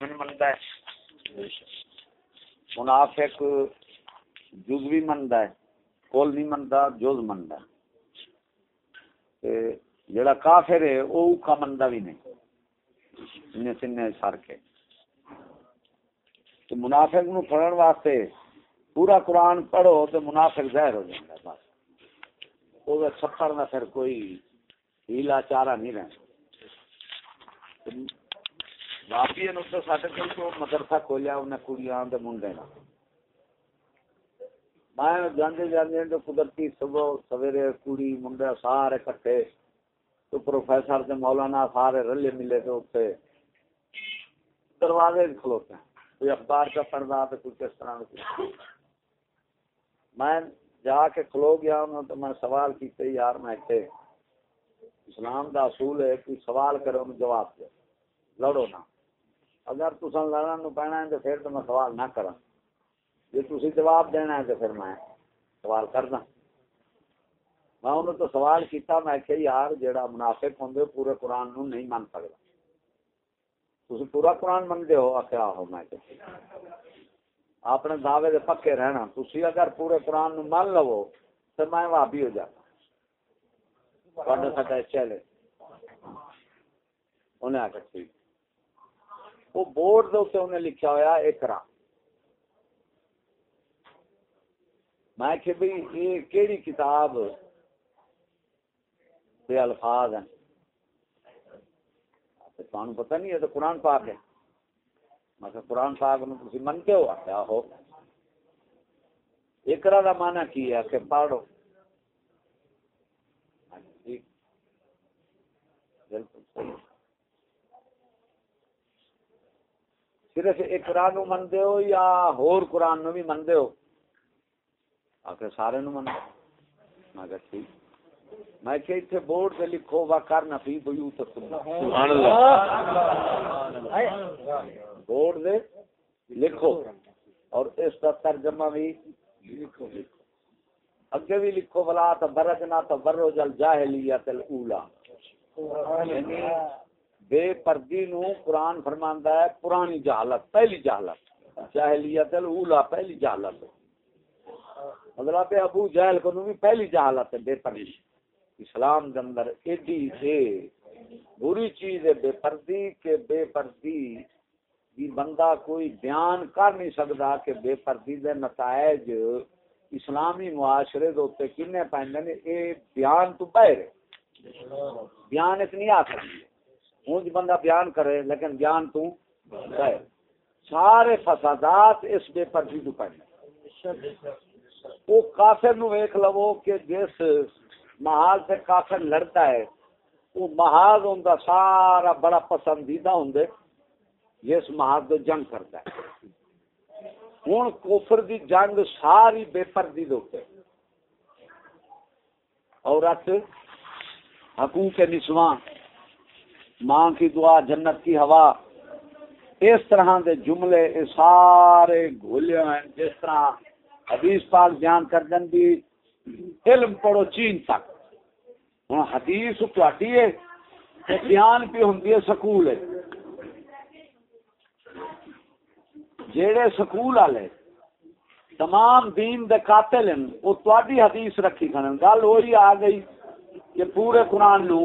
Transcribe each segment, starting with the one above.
منتا ہے۔ منافق جز بھی منتا ہے، کول نہیں منتا، جز منتا جڑا کافر ہے وہ اوکھا منتا بھی نہیں۔ انہیں سنے سر کے۔ تو منافق نو پڑھن واسطے پورا قرآن پڑھو تو منافق ظاہر ہو جائے گا بس۔ وہ چھپڑ میں پھر کوئی ہیلا چارہ نہیں رہنا واپی سارے کل تو مدرسہ کھولیا انہیں کڑیاں منڈے نا میں جانے جانے تو قدرتی صبح سویرے کڑی منڈے سارے کٹھے تو پروفیسر تے مولانا سارے رلے ملے تو اتنے دروازے کھلوتے ہیں کوئی اخبار کا پڑھنا تو کوئی کس طرح میں جا کے کھلو گیا انہوں تو میں سوال کیتے یار میں کہ اسلام دا اصول ہے کوئی سوال کرے انہوں جواب دے لڑو نا اگر تسا لڑن نو پینا ہے تو پھر تو میں سوال نہ کرا جی تھی جواب دینا ہے تو پھر میں سوال کرنا۔ میں انہوں تو سوال کیتا، میں کہ یار، جیڑا منافق ہوں پورے قرآن نو نہیں من سکتا تھی پورا قرآن منگے ہو؟ کیا ہو میں کہ اپنے دعوے دے پکے رہنا۔ تھی اگر پورے قرآن نو من لو تو میں وابی ہو جاتا سکا چلے انہیں آخر ٹھیک۔ وہ بورڈ دے انہیں لکھا ہوا ایکرا میں کہ بھائی یہ کیڑی کتاب دے الفاظ ہیں؟ تمہیں پتہ نہیں ہے تو قرآن پاک ہے۔ میں کہ قرآن پاک نو تسی منتے ہو؟ کیا ہو اقرا دا معنی کی ہے؟ کہ پڑھو۔ ہاں جی۔ بالکل صحیح۔ صرف اقرا نو مندے ہو یا ہور قرآن نو بھی مندے ہو؟ آخر سارے نو مندے میں کہ ٹھیک۔ میں کہ اتنے بورڈ سے لکھو وا کر نفی بیوت۔ سبحان اللہ۔ بورڈ دے لکھو۔ اور اس کا ترجمہ بھی لکھو۔ اگے بھی لکھو بلا تبرج نہ تبرج الجاہلیت الاولا یعنی بے پردی نو قرآن فرماندا ہے، پرانی جہالت، پہلی جہالت۔ جاہلیت الاولا پہلی جہالت۔ مطلب ابو جہل کو بھی پہلی جہالت ہے، بے پردی۔ اسلام کے اندر ایڈی ہے بری چیز ہے، بے پردی کے بے پردی بھی بندہ کوئی بیان کر نہیں سکتا کہ بے پردی دے نتائج اسلامی معاشرے دے کنے پہنتے ہیں یہ بیان تو بہر بیان ایک نہیں آ سکتی ہے۔ ہوں بندہ بیان کرے، لیکن بیان تو بہر سارے فسادات اس بے پردی تو پہنے وہ کافر نو ویک لو کہ جس محاذ سے کافر لڑتا ہے، وہ محاذ ان کا سارا بڑا پسندیدہ ہوں جس محاذ تو جنگ کرتا ہے۔ ہوں کوفر دی جنگ ساری بے پردی دے عورت حقوق نسواں۔ ماں کی دعا جنت کی ہوا۔ اس طرح دے جملے سارے گھولے ہیں، جس طرح حدیث پاک بیان کر دیں بھی علم پڑھو چین تک۔ ہوں حدیث تھی ہے بیان بھی ہوں سکول ہے۔ جیڑے سکول والے تمام دین دے قاتل ہیں وہ تاری حدیث رکھی کھڑے گل وہی آ گئی کہ پورے قرآن نو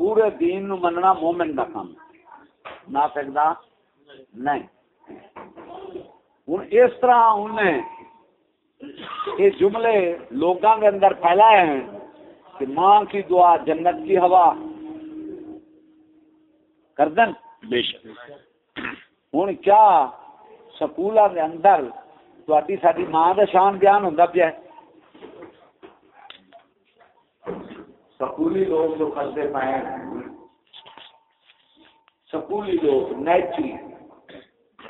پورے دین نو مننا مومن دا کام نہ سکتا نہیں۔ ہوں اس طرح انہیں یہ جملے لوگوں کے اندر پھیلائے ہیں کہ ماں کی دعا جنت کی ہوا کر دن ہوں کیا سکول کے اندر تاری ساری ماں کا شان بیان ہوتا پیا سکولی لوگ جو کرتے پائے سکولی لوگ نیچری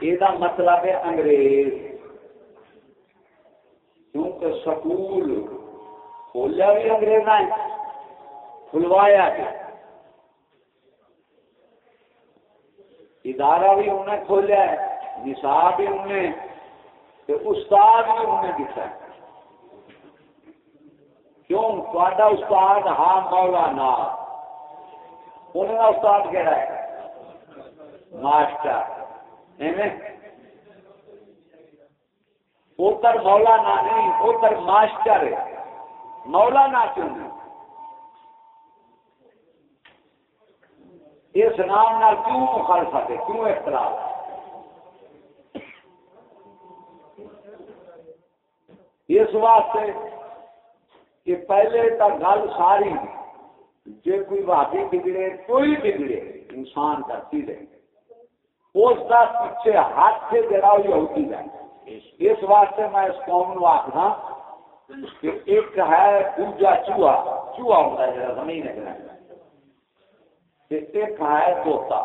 یہ مطلب ہے انگریز۔ کیونکہ سکول کھولیا بھی انگریز کھلوایا گیا ادارہ بھی انہیں کھولیا ہے، نصاب بھی انہیں استاد بھی انہیں دکھا ہے کیوں؟ تا استاد ہاں مولانا انہیں استاد کہڑا ہے؟ ماسٹر۔ اوتر مولانا نہیں اوتر ماسٹر مولانا کیوں اس نام نال کیوں مخالفت ہے کیوں اختلاف؟ اس واسطے کہ پہلے تو گل ساری جی کوئی بھابی بگڑے، کوئی بگڑے، انسان کرتی رہے اس کا پیچھے ہاتھ سے جڑا ہوتی جائے اس واسطے میں اس قوم نو آخنا کہ ایک ہے، دوجا چوہا۔ چوہا ہوتا ہے جڑا زمین ہے۔ ایک ہے توتا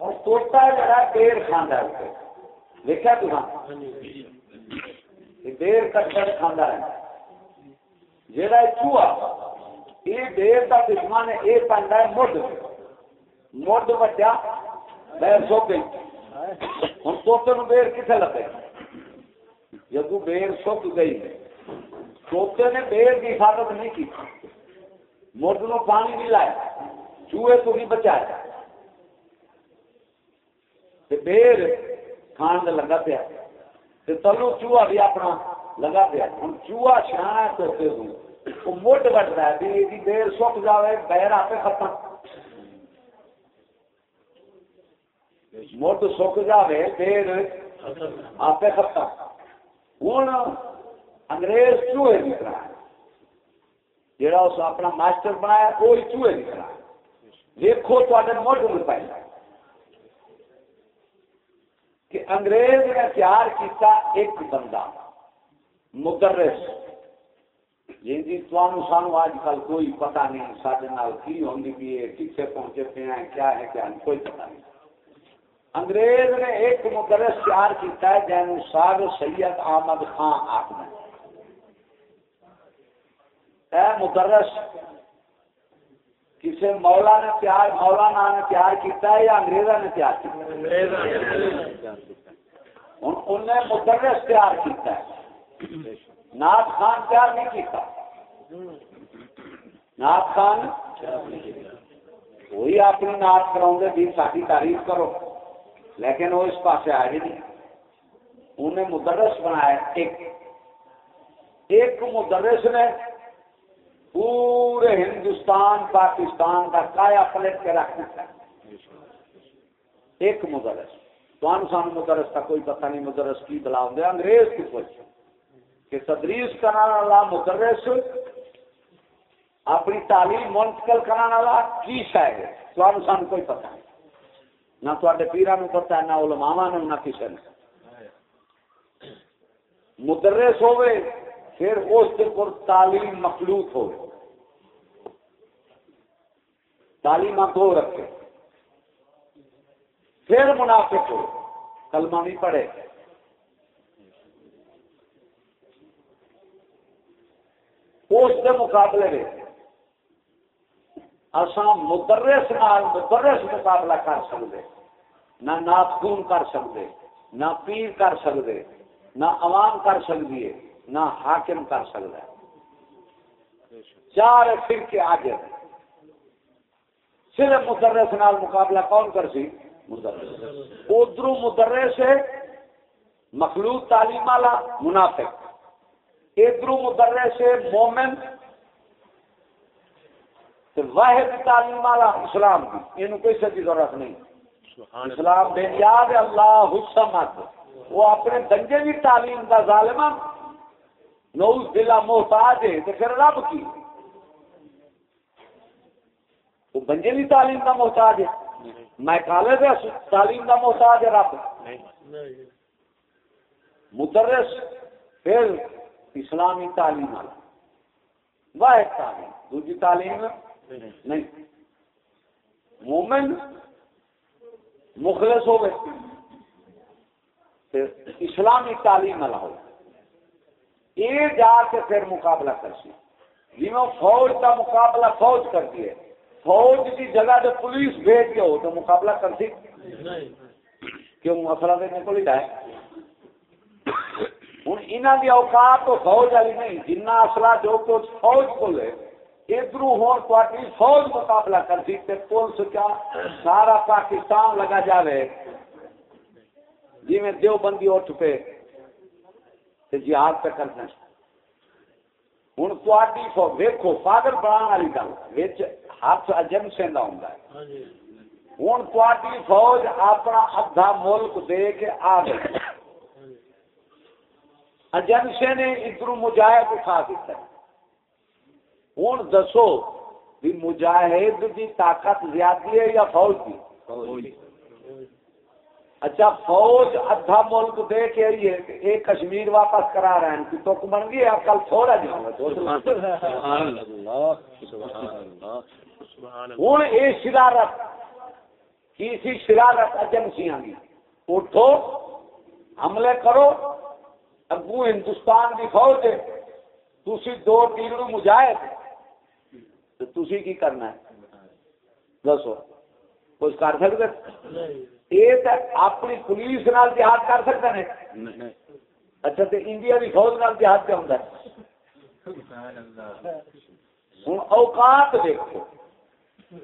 اور توتا جڑا دیر کھانا ہے۔ دیکھا تو دیر کٹر کھانا رہتا ہے۔ جڑا چوہا یہ دیر کا دشمن ہے یہ پہنتا ہے مڈ مڈ بچا بیر سو گئی۔ ہوں توتے بیر کتنے لگے؟ جب بیر سک گئی۔ توتے نے بیر کی حفاظت نہیں کی۔ مڈ نو پانی نہیں لایا چوہے تو نہیں بچایا بیر کھان لگا پیا۔ تلو چوہا بھی اپنا لگا پیا۔ ہوں چوہا شاہ ہے ہوں وہ مڈ بٹتا ہے بھی دیر سک جائے بیر آپ ختم۔ مڈ سک جائے دیر آپ ختم۔ ہوں انگریز چوہے نکلا جہاں اس اپنا ماسٹر بنایا کوئی چوہے نکلا دیکھو تے مڈ میں پہلا کہ انگریز نے تیار کیتا ایک بندہ۔ مدرس۔ جی جی سانو اج کل کوئی پتہ نہیں سارے کی ہوندی بھی ہے کتنے پہنچے پہ ہیں کیا ہے کیا نہیں کوئی پتہ نہیں۔ انگریز نے ایک مدرس تیار کیتا ہے جن ساگ سید احمد خان آخر اے مدرس کسی مولا نے تیار مولانا نے تیار کیتا ہے یا انگریزا نے تیار کیا ہوں انہیں مدرس تیار کیتا ہے۔ ناز خان تیار نہیں کیتا۔ ناز خان وہی اپنی ناز کراؤ گے بھی ساری تعریف کرو۔ لیکن وہ اس پاس آئے ہی نہیں انہیں مدرس بنایا ایک۔ ایک مدرس نے پورے ہندوستان، پاکستان کا کایا پلٹ کے رکھ دیا ایک مدرس۔ تو سان مدرس کا کوئی پتہ نہیں مدرس کی بلاؤ دے۔ انگریز کی سوچ کہ تدریس کرانا والا مدرس اپنی تعلیم منتقل کرانا والا کی شاید تو سان کوئی پتہ نہیں۔ نہ تے پیران پتا نہ علماوا نے نہ کسی نے مدرس ہوئے پھر اس پر تعلیم مخلوط ہو تعلیم آپ دو رکھے۔ پھر منافق ہو کلمہ بھی پڑھے۔ اس کے مقابلے میں اصا مدرس نال مدرس مقابلہ کر سکتے نہ ناخون کر سکتے نہ پیر کر سکتے نہ عوام کر سکتی ہے، نہ حاکم کر سکتا ہے۔ چار پھر کے آگے صرف مدرس نال مقابلہ کون کر سی؟ مدرس۔ ادھر مدرس ہے، مخلوط تعلیم والا، منافق۔ ادھر مدرس مومن واحد تعلیم والا اسلام کی یہ کسی کی ضرورت نہیں۔ اسلام بے یاد اللہ حسمت وہ اپنے دنگے کی تعلیم کا ظالم نوز دلا محتاج ہے تو پھر رب کی؟ وہ بنجے کی تعلیم کا محتاج ہے۔ میں کالے سے تعلیم کا محتاج ہے رب۔ مدرس پھر اسلامی تعلیم والا۔ واحد تعلیم۔ دوسری تعلیم نہیں۔ مومن مخلص ہو گئے۔ اسلامی تعلیم والا ہو۔ یہ جا کے پھر مقابلہ کر سی جی فوج کا مقابلہ فوج کرتی ہے۔ فوج کی جگہ جو پولیس بھیج کے ہو تو مقابلہ کر سی کیوں؟ مسئلہ دینے کو لکھا ہے ہوں یہاں کی اوقات تو فوج والی نہیں جنہ اصلہ جو کچھ فوج کو لے ادھر فوج مقابلہ کر دی پولیس کیا سارا پاکستان لگا جائے جی میں دیو بندی اٹھ پہ تے جہاد پہ کرنا ہوں تھی ویکو فادر بنا والی گل ہاتھ اجم سے ہوں ہوں تھی فوج اپنا ادھا ملک دے کے آ گئی ایجنسی نے ادھر مجاہد اٹھا دیتا ہوں دسو بھی مجاہد کی طاقت زیادتی ہے یا فوج کی اچھا فوج ادھا ملک دے کے آئیے ایک کشمیر واپس کرا رہے ہیں کہ تو بن گئی کل تھوڑا جی۔ ہوں یہ شرارت کی سی شرارت ایجنسیاں کی اٹھو حملے کرو اگو ہندوستان کی فوج ہے۔ تھی دو تین مجاہد تو تھی کی کرنا ہے؟ دسو کچھ کر سکتے یہ اپنی پولیس نال جہاد کر سکتے ہیں اچھا تو انڈیا کی فوج نال جہاد کیا ہوں ہوں اوقات دیکھو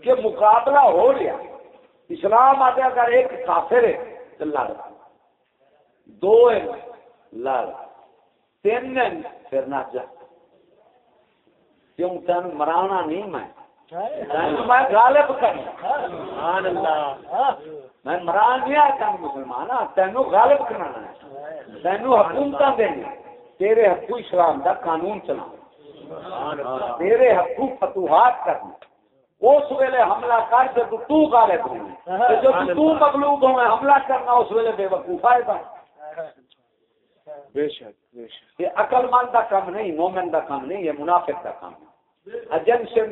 کہ مقابلہ ہو رہا اسلام آتے اگر ایک کافر ہے تو لڑ۔ دو لڑ تین پھر نہ جا کیوں تین مرانا نہیں میں میں غالب کرنا میں مران نہیں آیا تین مسلمان تینوں غالب کرانا ہے تینوں حکومت دینی تیرے حقوق اسلام دا قانون چلا تیرے حقوق فتوحات کرنا اس ویلے حملہ کر کے تو تو غالب ہونا جب تو مغلوب ہوئے حملہ کرنا اس ویلے بے وقوف گا بے شک بے شک۔ یہ عقل مند کا کام نہیں مومن کا کام نہیں یہ منافق کا کام ہے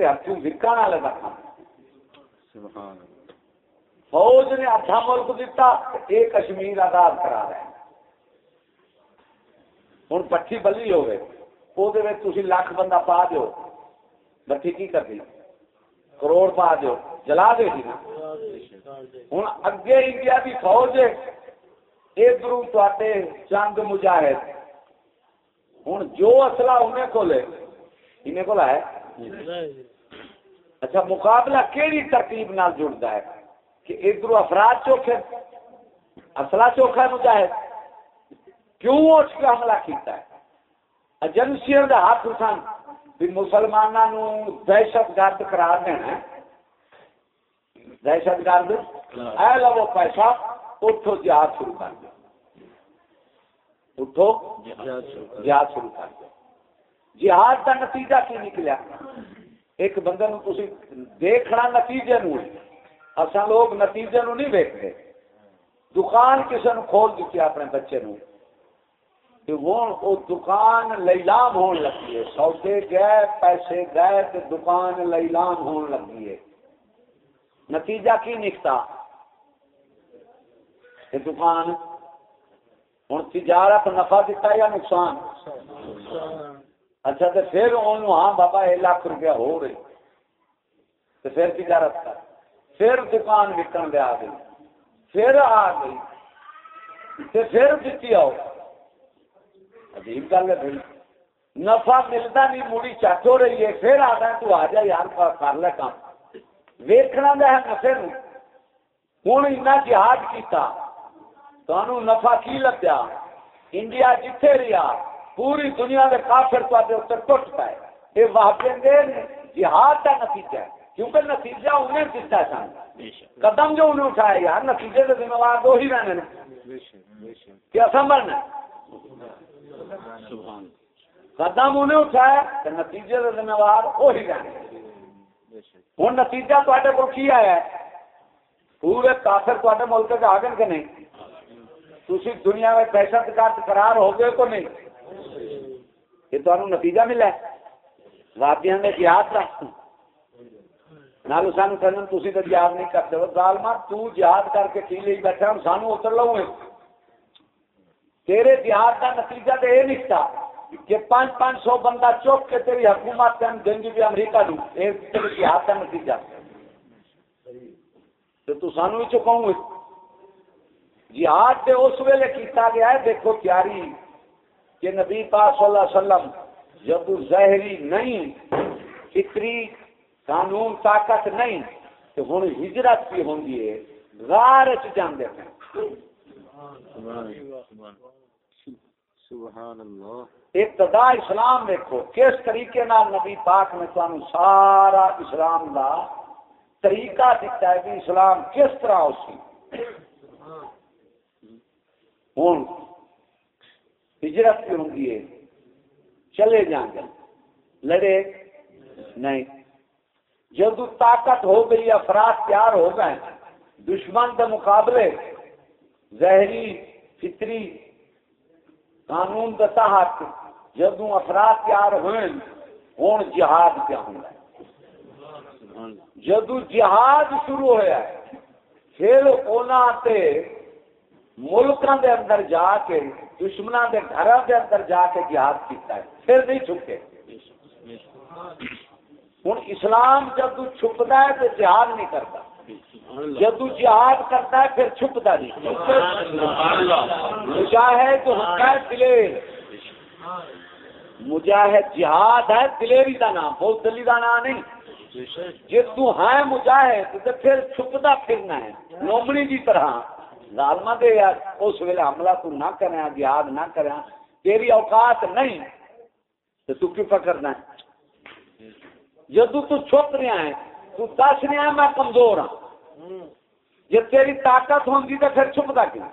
ہاتھوں وکان والے کا کام ہے فوج نے ادھا ملک دیتا ایک کشمیر آزاد کرا رہے ہیں۔ ہوں پٹھی بلی ہوگی وہ لاکھ بندہ پا دو بٹھی کی کر دی؟ کروڑ پا دو جلا دے گی نا۔ ہوں اگے انڈیا کی فوج ادھر تے چند مجاہد۔ ہوں جو اصلا انہیں کو لے انہیں کو ہے؟ اچھا مقابلہ کہڑی ترتیب نال جڑتا ہے؟ کہ ادھر افراد چوکھے اصلا چوکھا مجاہد؟ کیوں اس کا حملہ کیتا ہے؟ ایجنسیوں کا ہاتھ سن بھی مسلمانوں دہشت گرد قرار دینا دہشت گرد؟ اے لو پیسہ اٹھو، جہاد شروع کر دو۔ اٹھو، جہاد شروع کر دو۔ جہاد کا نتیجہ کی نکلیا؟ ایک بندے نو دیکھنا نتیجے نو اصل لوگ نتیجے نو نہیں دیکھتے دکان کسی نے کھول دیتی اپنے بچے نو وہ دکان لیلام ہون لگی ہے۔ سودے گئے، پیسے گئے تو دکان لیلام ہون لگی ہے۔ نتیجہ کی نکتا؟ یہ دکان ہوں تجارت نفع دیتا یا نقصان؟ اچھا تو پھر ان ہاں بابا یہ لاکھ روپیہ ہو رہی تو پھر تجارت کر۔ پھر دکان وکن دے آ گئی۔ پھر آ گئی۔ تو پھر دیتی آؤ۔ عجیب گل ہے بھائی۔ نفع ملتا نہیں مڑی چٹ ہو رہی ہے۔ پھر آ گیا تو آ جا یار، کر لے کام۔ ویکنا ہے نفے ہوں ایسا جہاد کیتا۔ تو نفع کی لگیا انڈیا جتھے رہا پوری دنیا کے کافر تے اتر ٹوٹ پائے۔ یہ واپس جہاد کا نتیجہ ہے۔ کیونکہ نتیجہ انہیں دتا سن قدم جو انہیں اٹھایا یار نتیجے کے ذمہ وار دو ہی رہنے کیا سمجھنا قدم انہیں اٹھایا تو نتیجے کے ذمہ وار وہی رہنے۔ ہوں نتیجہ تے کو کی آیا ہے؟ پورے کافر تے ملک کے آ گئے کہ نہیں؟ تھی دنیا میں دہشت گرد قرار ہو گئے کو نہیں؟ یہ تمہیں نتیجہ ملا واپیا نے جہاد کا نالو سانو کہنا تھی تو جہاد نہیں کرتے ہو۔ ظالما تو جہاد کر کے کی لے بیٹھا ہوں سانو اتر لو گے۔ تیرے جہاد کا نتیجہ تو یہ نکتا کہ پانچ پانچ سو بندہ چوک کے تیری حکومت دیں گی بھی امریکہ دوں یہ جہاد کا نتیجہ۔ تو سانو ہی چکاؤں گے۔ جی جہاد سے اس ویلے کیتا گیا ہے، دیکھو تیاری کہ نبی پاک صلی اللہ علیہ وسلم جب ظاہری نہیں فکری قانون طاقت نہیں، تو ہوں ہجرت کی ہوں غار چ جانے ہیں۔ ابتدا اسلام دیکھو کس طریقے نال نبی پاک نے تمہیں سارا اسلام دا طریقہ دیتا ہے کہ اسلام کس طرح اسی ہوں۔ ہجرت کی ہوں چلے جائیں گے۔ لڑے؟ نہیں۔ جب طاقت ہو گئی، افراد تیار ہو گئے۔ دشمن کے مقابلے، زہری، فطری، قانون کا تحت جب افراد تیار ہوئے ہوں جہاد کیا ہوں جدو جہاد شروع ہوا پھر انہوں ملکوں کے اندر جا کے دشمنوں کے گھر کے اندر جا کے جہاد کیتا ہے، پھر نہیں چھپے۔ ہوں اسلام جب چھپتا ہے تو جہاد نہیں کرتا جدو جہاد کرتا ہے، پھر چھپتا نہیں۔ مجاہد ہوتا ہے دلیر مجاہد جہاد ہے، دلیری کا نام بہت دلی کا نام نہیں۔ جی ہے مجاہد، تو پھر چھپتا پھرنا ہے۔ نومڑی کی طرح۔ ظالما دے یار اس ویلے حملہ تو نہ کریں جہاد نہ کریں تیری اوقات نہیں تو تو کیوں پکڑنا ہے؟ جدو تو چھپ رہا ہے تو دس رہا ہے میں کمزور ہوں جی تیری طاقت ہوگی تو پھر چھپتا کیوں؟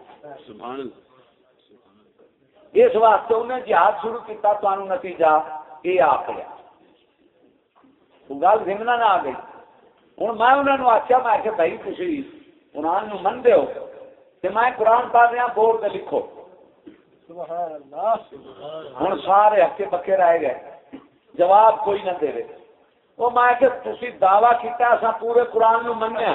اس واسطے انہیں جہاد شروع کیا تو نتیجہ یہ آ گیا گل سمنا نہ آ گئی۔ ہوں میں انہوں نے آخیا میں کہ بھائی تھی من دو کہ میں قرآن پڑھ رہا بورڈ پہ لکھو۔ ہوں سارے ہکے پکے رہ گئے۔ جواب کوئی نہ دے وہ میں کہ تھی دعوی کیا پورے قرآن نو منیا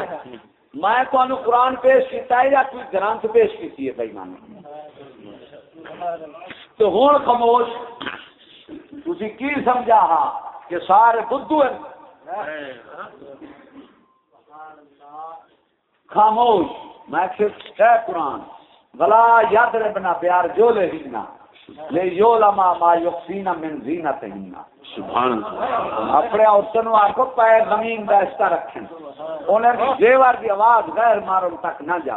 میں تمہیں قرآن پیش کیتا ہے یا کوئی گرنتھ پیش کی ہے بھائی مان تو ہوں خاموش تھی کی سمجھا ہاں کہ سارے بدھو خاموش۔ میں قرآن بلا یاد ربنا پیار جو لے لینا لے یو لما ما یقسینا من زینت ہینا اپنے عورتوں آخو پائے زمین کا رکھیں۔ انہیں بھی جیوار کی آواز غیر مارن تک نہ جا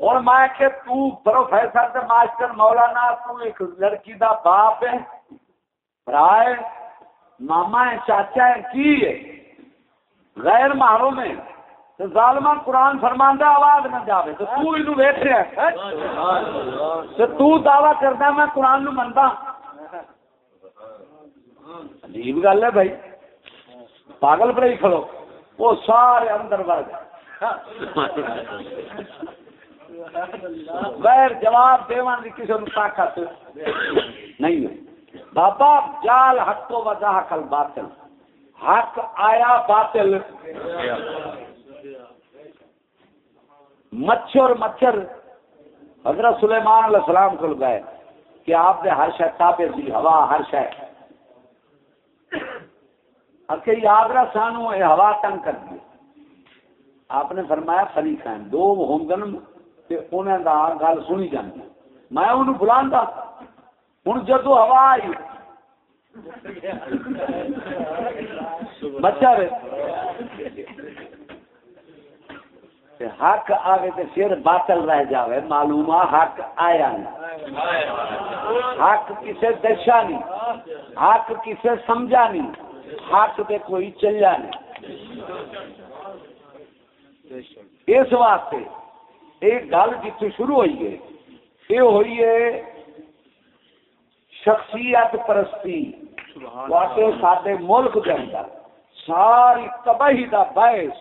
اور میں کہ تو پروفیسر تے ماسٹر مولانا تو ایک لڑکی دا باپ ہے برائے ماما ہے چاچا ہے کی ہے؟ غیر محروم ہے تو ظالمان قرآن فرماندہ آواز نہ جاوے۔ تو تو انہوں بیٹھ رہا ہے تو تو دعویٰ کرتا میں قرآن نو منتا عجیب گل ہے بھائی۔ پاگل پر ہی کھڑو۔ وہ سارے اندر بڑھ گئے غیر جواب دیوان کی کسی نے طاقت نہیں ہے۔ بابا جال حق تو وجہ کل باطل حق آیا باطل۔ مچھر مچھر۔ حضرت سلیمان علیہ السلام کو گئے کہ آپ نے ہر شہ تابے دی، ہوا ہر شہ کہ یاد رہا سانو یہ ہوا تنگ کر دی۔ آپ نے فرمایا فری خان، دو ہونگن انہوں کا گل سنی جاتی میں انہوں بلا ہوں جدو ہوا آئی بچہ حق آگے تو پھر باطل رہ جاوے۔ معلوم حق آیا نہیں۔ حق کسے دشا نہیں۔ حق کسے سمجھا نہیں۔ حق پہ کوئی چلیا نہیں۔ اس واسطے ایک گل جتنے شروع ہوئی ہے، یہ ہوئی ہے شخصیت پرستی واقع سارے ملک کے اندر ساری تباہی کا باعث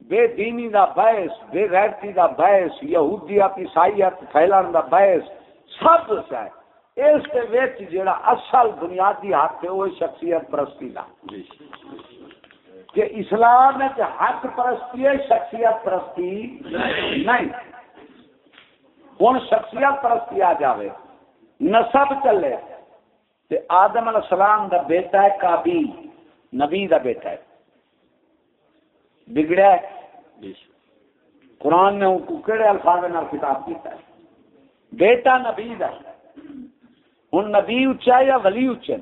بے دینی دا باعث بے غیرتی دا باعث یہودیت عیسائیت پھیلان دا باعث سب ہے اس کے وچ جڑا اصل بنیادی حق ہے وہ شخصیت پرستی دا۔ کہ اسلام میں حق پرستی ہے شخصیت پرستی نہیں۔ ہوں شخصیت پرستی آ جاوے۔ نسب چلے۔ تے آدم علیہ السلام دا بیٹا ہے کابیل نبی دا بیٹا ہے۔ بگڑا ہے۔ قرآن نے کہڑے الفاظ خطاب کیتا ہے؟ بیٹا نبی دا۔ ہوں نبی اچا یا ولی اچا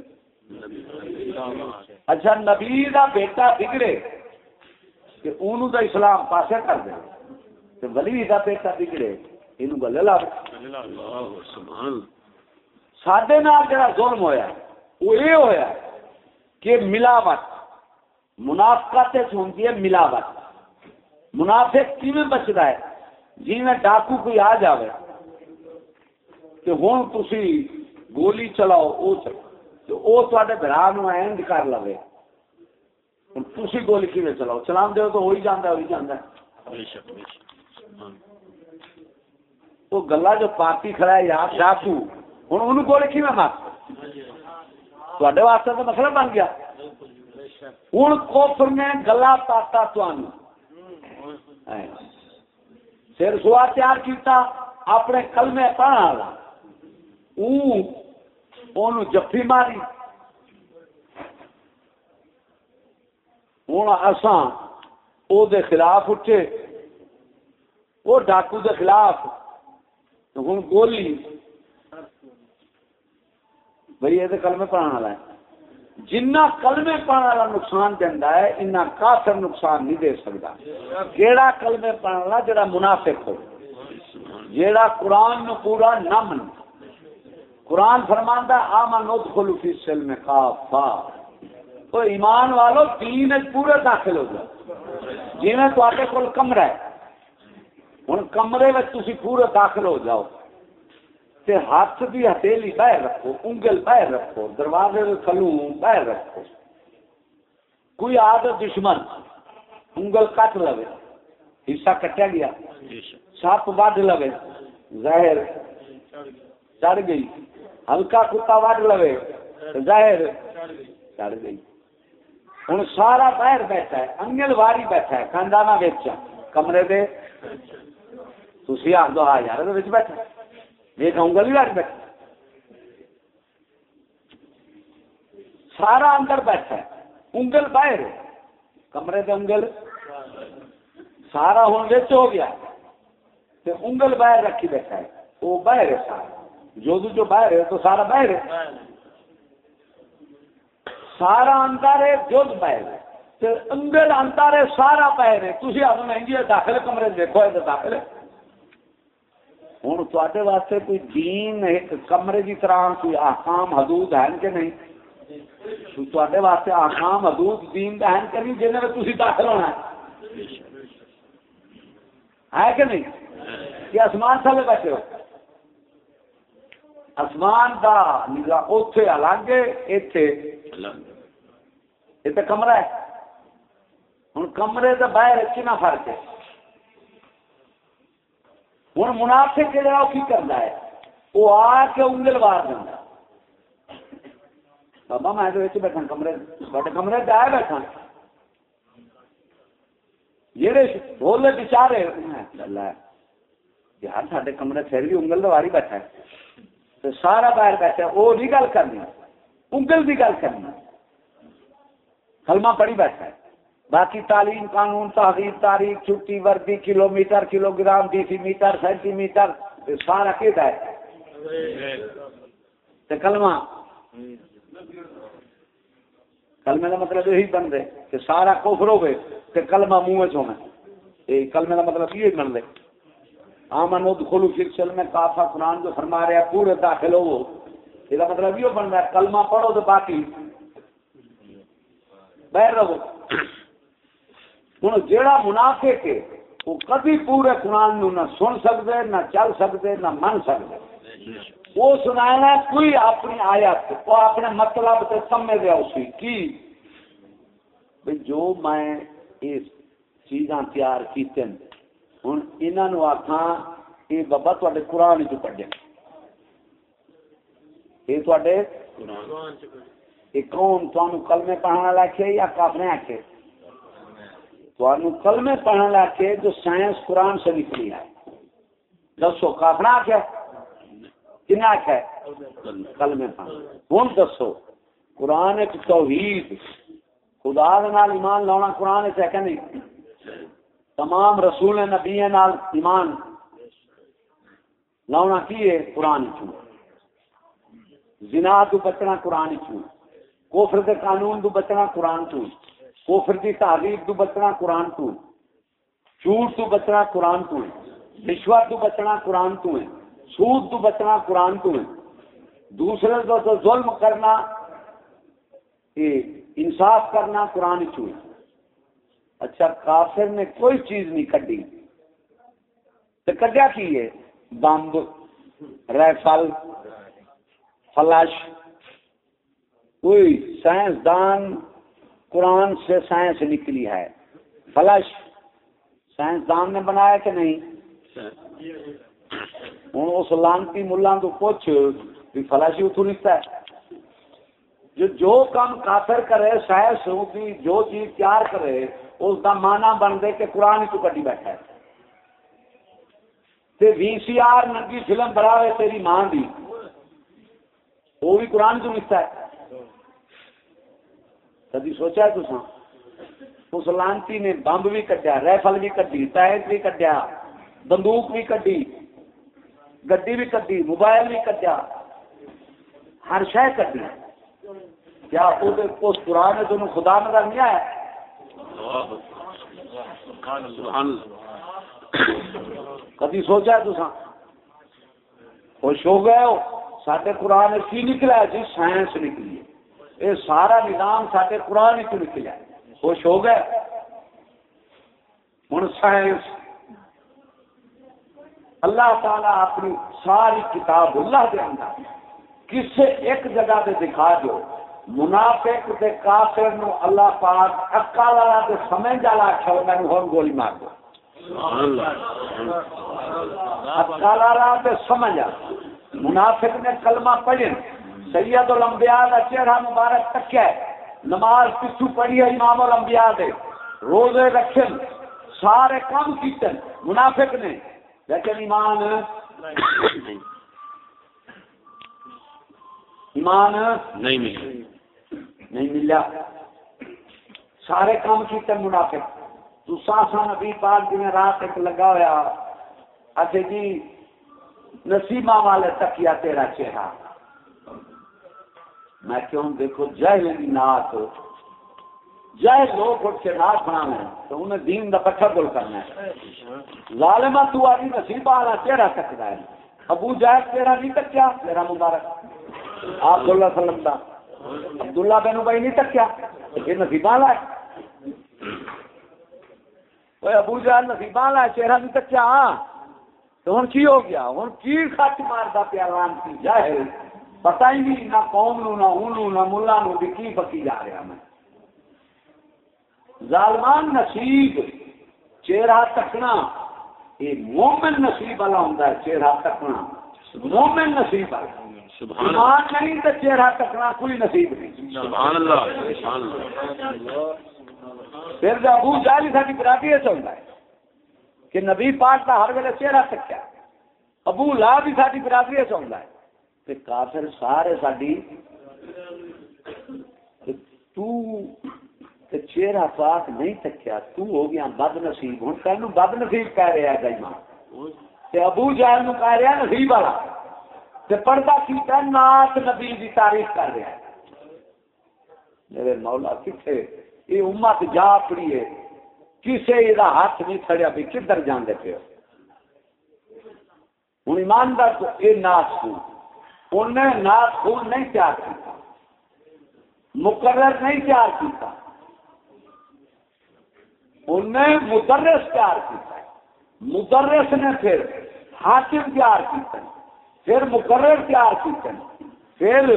اچھا نبی دا بیٹا بگڑے کہ انہوں دا اسلام پاسے کر دے۔ تے ولی دا بیٹا بگڑے اینو گل لا ساڈے نال جڑا ظلم ہویا وہ یہ ہویا کہ ملاوٹ منافقت ہوندی ہے ملاوٹ۔ منافق کیویں بچدا ہے؟ جی میں ڈاکو کوئی آ جاوے کہ ہوں تسی گولی چلاؤ او چلاؤ او تے برا نو اینڈ کر لو تھی گولی کیویں چلاؤ؟ چلا دو تو ہو ہی جانا ہو ہی جانا وہ گلا جو پارٹی کھڑا ہے یار ڈاکو ہوں ان گولی کیویں مار تے واسطے تو مسئلہ بن گیا ہوں کوفر نے گلا پاتا تمہیں سر سوا تیار کیتا اپنے کلمے پڑھا والا اون جفی ماری ہوں اساں او دے خلاف اٹھے وہ ڈاکو دے خلاف ہوں گولی بھائی، یہ کلمے پڑھانا والا ہے۔ جنا کلمے پڑھنے والا نقصان دینا ہے اتنا کافر نقصان نہیں دے سکتا کہڑا کلمے پڑھنے والا جڑا منافق ہو، جیڑا قرآن نو پورا نہ من قرآن فرماندا آمن ادخلوا فی السلم کافا۔ تو ایمان والو، دین پورے داخل ہو جاؤ۔ جی میں تے کول کمرہ ہے، ہن کمرے وچ تسی پورے داخل ہو جاؤ۔ تے ہاتھ بھی ہتھیلی باہر رکھو، انگل باہر رکھو، دروازے کے کلو باہر رکھو۔ کوئی آد دشمن انگل کٹ لو حصہ کٹیا گیا سپ وڈ لو ظاہر چڑھ گئی، ہلکا کتا وڈ لو ظاہر چڑھ گئی۔ ہوں سارا باہر بیٹھا ہے، انگل واری بیٹھا ہے خاندانہ بیچا کمرے دے۔ تھی آ دو ہزار ہاں، بیٹھا دیکھوں گا بھی بیٹھا۔ سارا اندر بیٹھا ہے۔ انگل باہر کمرے دے انگل۔ سارا ہوں بچ ہو گیا۔ تو انگل باہر رکھی بیٹھا ہے۔ وہ باہر ہے سارا۔ جو جو باہر ہے تو سارا باہر ہے۔ سارا اندر ہے جو باہر ہے۔ انگل اندر ہے، سارا باہر ہے۔ تھی آپ مہنگی داخل کمرے دیکھو ہے داخل ہے۔ ہوں تے واسطے کوئی دین کمرے کی طرح کوئی آکام حدود ہے کہ نہیں؟ تے واسطے آکام حدود دین کا ہے کہ نہیں؟ جن میں تھی داخل ہونا ہے۔ کہ نہیں؟ کہ آسمان تھلے بیٹھے ہو۔ آسمان کا اتے الگ اتنے یہ کمرہ ہے۔ ہوں کمرے کا باہر کنا فرق ہے۔ ہوں منافق جہاں وہ کی کرنا ہے؟ وہ آ کے انگل وار دینا۔ بابا، میں تو بیٹھا، کمرے بڑے کمرے آیا بیٹھا۔ جہے بولے بچارے یار سارے کمرے پھر بھی انگل وار ہی بیٹھا ہے۔ تو سارا باہر بیٹھا وہ نہیں گل کرنی، انگل کی گل کرنی۔ کلمہ پڑھی بیٹھا ہے۔ باقی تعلیم قانون تحریر تاریخ، چھٹی، وردی kilometre kilogram decimetre centimetre سارا کہتا ہے۔ کلمہ، کلمے کا مطلب یہی بن دے کہ سارا کوفر ہوگے کہ کلمہ منہ چنا یہ کلمے کا مطلب یہ بن دے آمن ادخلو فی السلم کافا قرآن جو فرما رہا پورے داخل ہو یہ مطلب یہ بن رہا ہے، کلمہ پڑھو تو باقی۔ بہر رہو۔ ہوں جیڑا منافع کے وہ کبھی پورے قرآن نو نہ سن سکتے نہ چل سکتے نہ من سکتے وہ سنا کوئی اپنی آیت وہ اپنے مطلب سے سمجھ دیا اسی کی بھائی جو میں یہ چیزاں تیار کیتے ہوں انہوں آخا یہ بابا تے قرآن چ پڑھے یہ تے کون تمہیں کلمے پڑھانا لکھے یا کافنے آخے کلمے پڑھنے لا کے جو سائنس قرآن سے نکلی ہے۔ دسو کافنا آخیا کن آخیا کلمے پڑھنا ہوں دسو، قرآن ایک توحید۔ خدا نال ایمان لاؤنا قرآن ہے کہ نہیں؟ تمام رسول نبی نال ایمان لاؤنا کی ہے؟ قرآن چو زنا تو بچنا قرآن چو کوفر کے قانون تو بچنا قرآن چو کوفر کی تعریف تو بچنا قرآن تو جھوٹ تو بچنا قرآن تو رشوت تو بچنا قرآن تو ہے۔ سود تو بچنا قرآن تو ہے۔ دوسرے تو ظلم کرنا انصاف کرنا قرآن چو اچھا کافر نے کوئی چیز نہیں کڈی۔ تو کڈیا کی ہے؟ بمب ریفل فلش کوئی سائنسدان قرآن سے سائنس نکلی ہے۔ فلش سائنسدان نے بنایا کہ نہیں؟ ہوں، اس لانتی ملا تو پوچھ بھی فلاشی اتو لکھتا ہے۔ جو جو کام کافر کرے، سائنس کی جو چیز تیار کرے، اس کا مانا بن دے کہ قرآن تو کٹی بیٹھا ہے۔ تے وی سی آر ننگی فلم بڑا ہے تیری ماں دی، وہ بھی قرآن تو لکھتا ہے۔ کدی سوچا ہے تو اس لانتی نے بمب بھی کٹیا ریفل بھی کٹی ٹائر بھی کٹیا بندوق بھی کٹی گڈی بھی کٹی موبائل بھی کٹیا ہر شہ کٹی کیا اس قرآن میں تمہیں خدا نظر نہیں آیا؟ کدی سوچا تو خوش ہو گئے ہو؟ سارے قرآن کی نکلا جی؟ سائنس نکلی ہے۔ یہ سارا نظام سارے قرآن کی نکلا خوش ہو گئے؟ ہوں سائنس اللہ تعالیٰ اپنی ساری کتاب اللہ دے اندر کسے ایک جگہ دے دکھا دو منافق دے کافر نو اللہ پاک اکا والا تے سمجھ والا اکھا میں ہن گولی مار دو اکا والا تے سمجھ۔ منافق نے کلمہ پڑھن سید الانبیاء دا چہرہ مبارک تکیا ہے۔ نماز پچھو پڑھی ہے امام الانبیاء دے روزے رکھن سارے کام کیتن منافق نے۔ لیکن ایمان ایمان نہیں ملا نہیں ملا سارے کام کیتے منافق۔ تو ساسا نبی پاک جی رات ایک لگا ہوا اچھے جی نسیمہ والے تکیا تیرا چہرہ۔ میں کیوں دیکھو جائے نات جائے لوگ اٹھ کے نات بنا تو انہیں دین دا پٹھا گل کرنا ہے۔ ظالمہ تو آدھی نصیب آنا چہرہ سکتا ہے؟ ابو جائز تیرا نہیں تکیا میرا مبارک۔ آپ صلی اللہ وسلم دا۔ عبداللہ بن بھائی نہیں تکیا یہ نصیب آنا ہے۔ ابو جہل نصیب آنا ہے چہرہ نہیں تکیا ہاں۔ تو ہوں کی ہو گیا؟ ہوں کی خط مارتا پیا رام کی؟ جائے پتہ ہی نہیں نہ قوم نو نہ انہوں نہ ملا نو بھی کی بکی جا رہا میں ظالمان نصیب چہرہ تکنا۔ یہ مومن نصیب والا ہوں چہرہ تکنا۔ مومن نصیب والا۔ ایمان نہیں تو چہرہ تکنا کوئی نصیب نہیں۔ سبحان اللہ سبحان اللہ۔ پھر جب ابو جالی ساری برادری چاہتا ہے کہ نبی پاک کا ہر ویلے چہرہ تکیا۔ ابو لا بھی ساری برادری چاہتا ہے۔ کہ کافر سارے ساری تو چہرہ پاک نہیں تکیا تو ہو گیا بد نصیب۔ ہوں تین بد نصیب کہہ رہا ہے گئی ابو جہل نو کہہ رہا نصیب والا۔ پردہ کیتا نات نبی کی تعریف کر رہا ہے۔ میرے مولا کتنے یہ امت جا پڑی ہے۔ کسے یہ ہاتھ نہیں کھڑیا بھی کدھر جانے پہ ہوں ایماندار تو یہ نات خون انہیں نات خون نہیں تیار کیا مقرر نہیں تیار کیا انہیں مدرس تیار کیا مدرس نے پھر حاکم تیار کیا پھر مقرر تیار کیتے پھر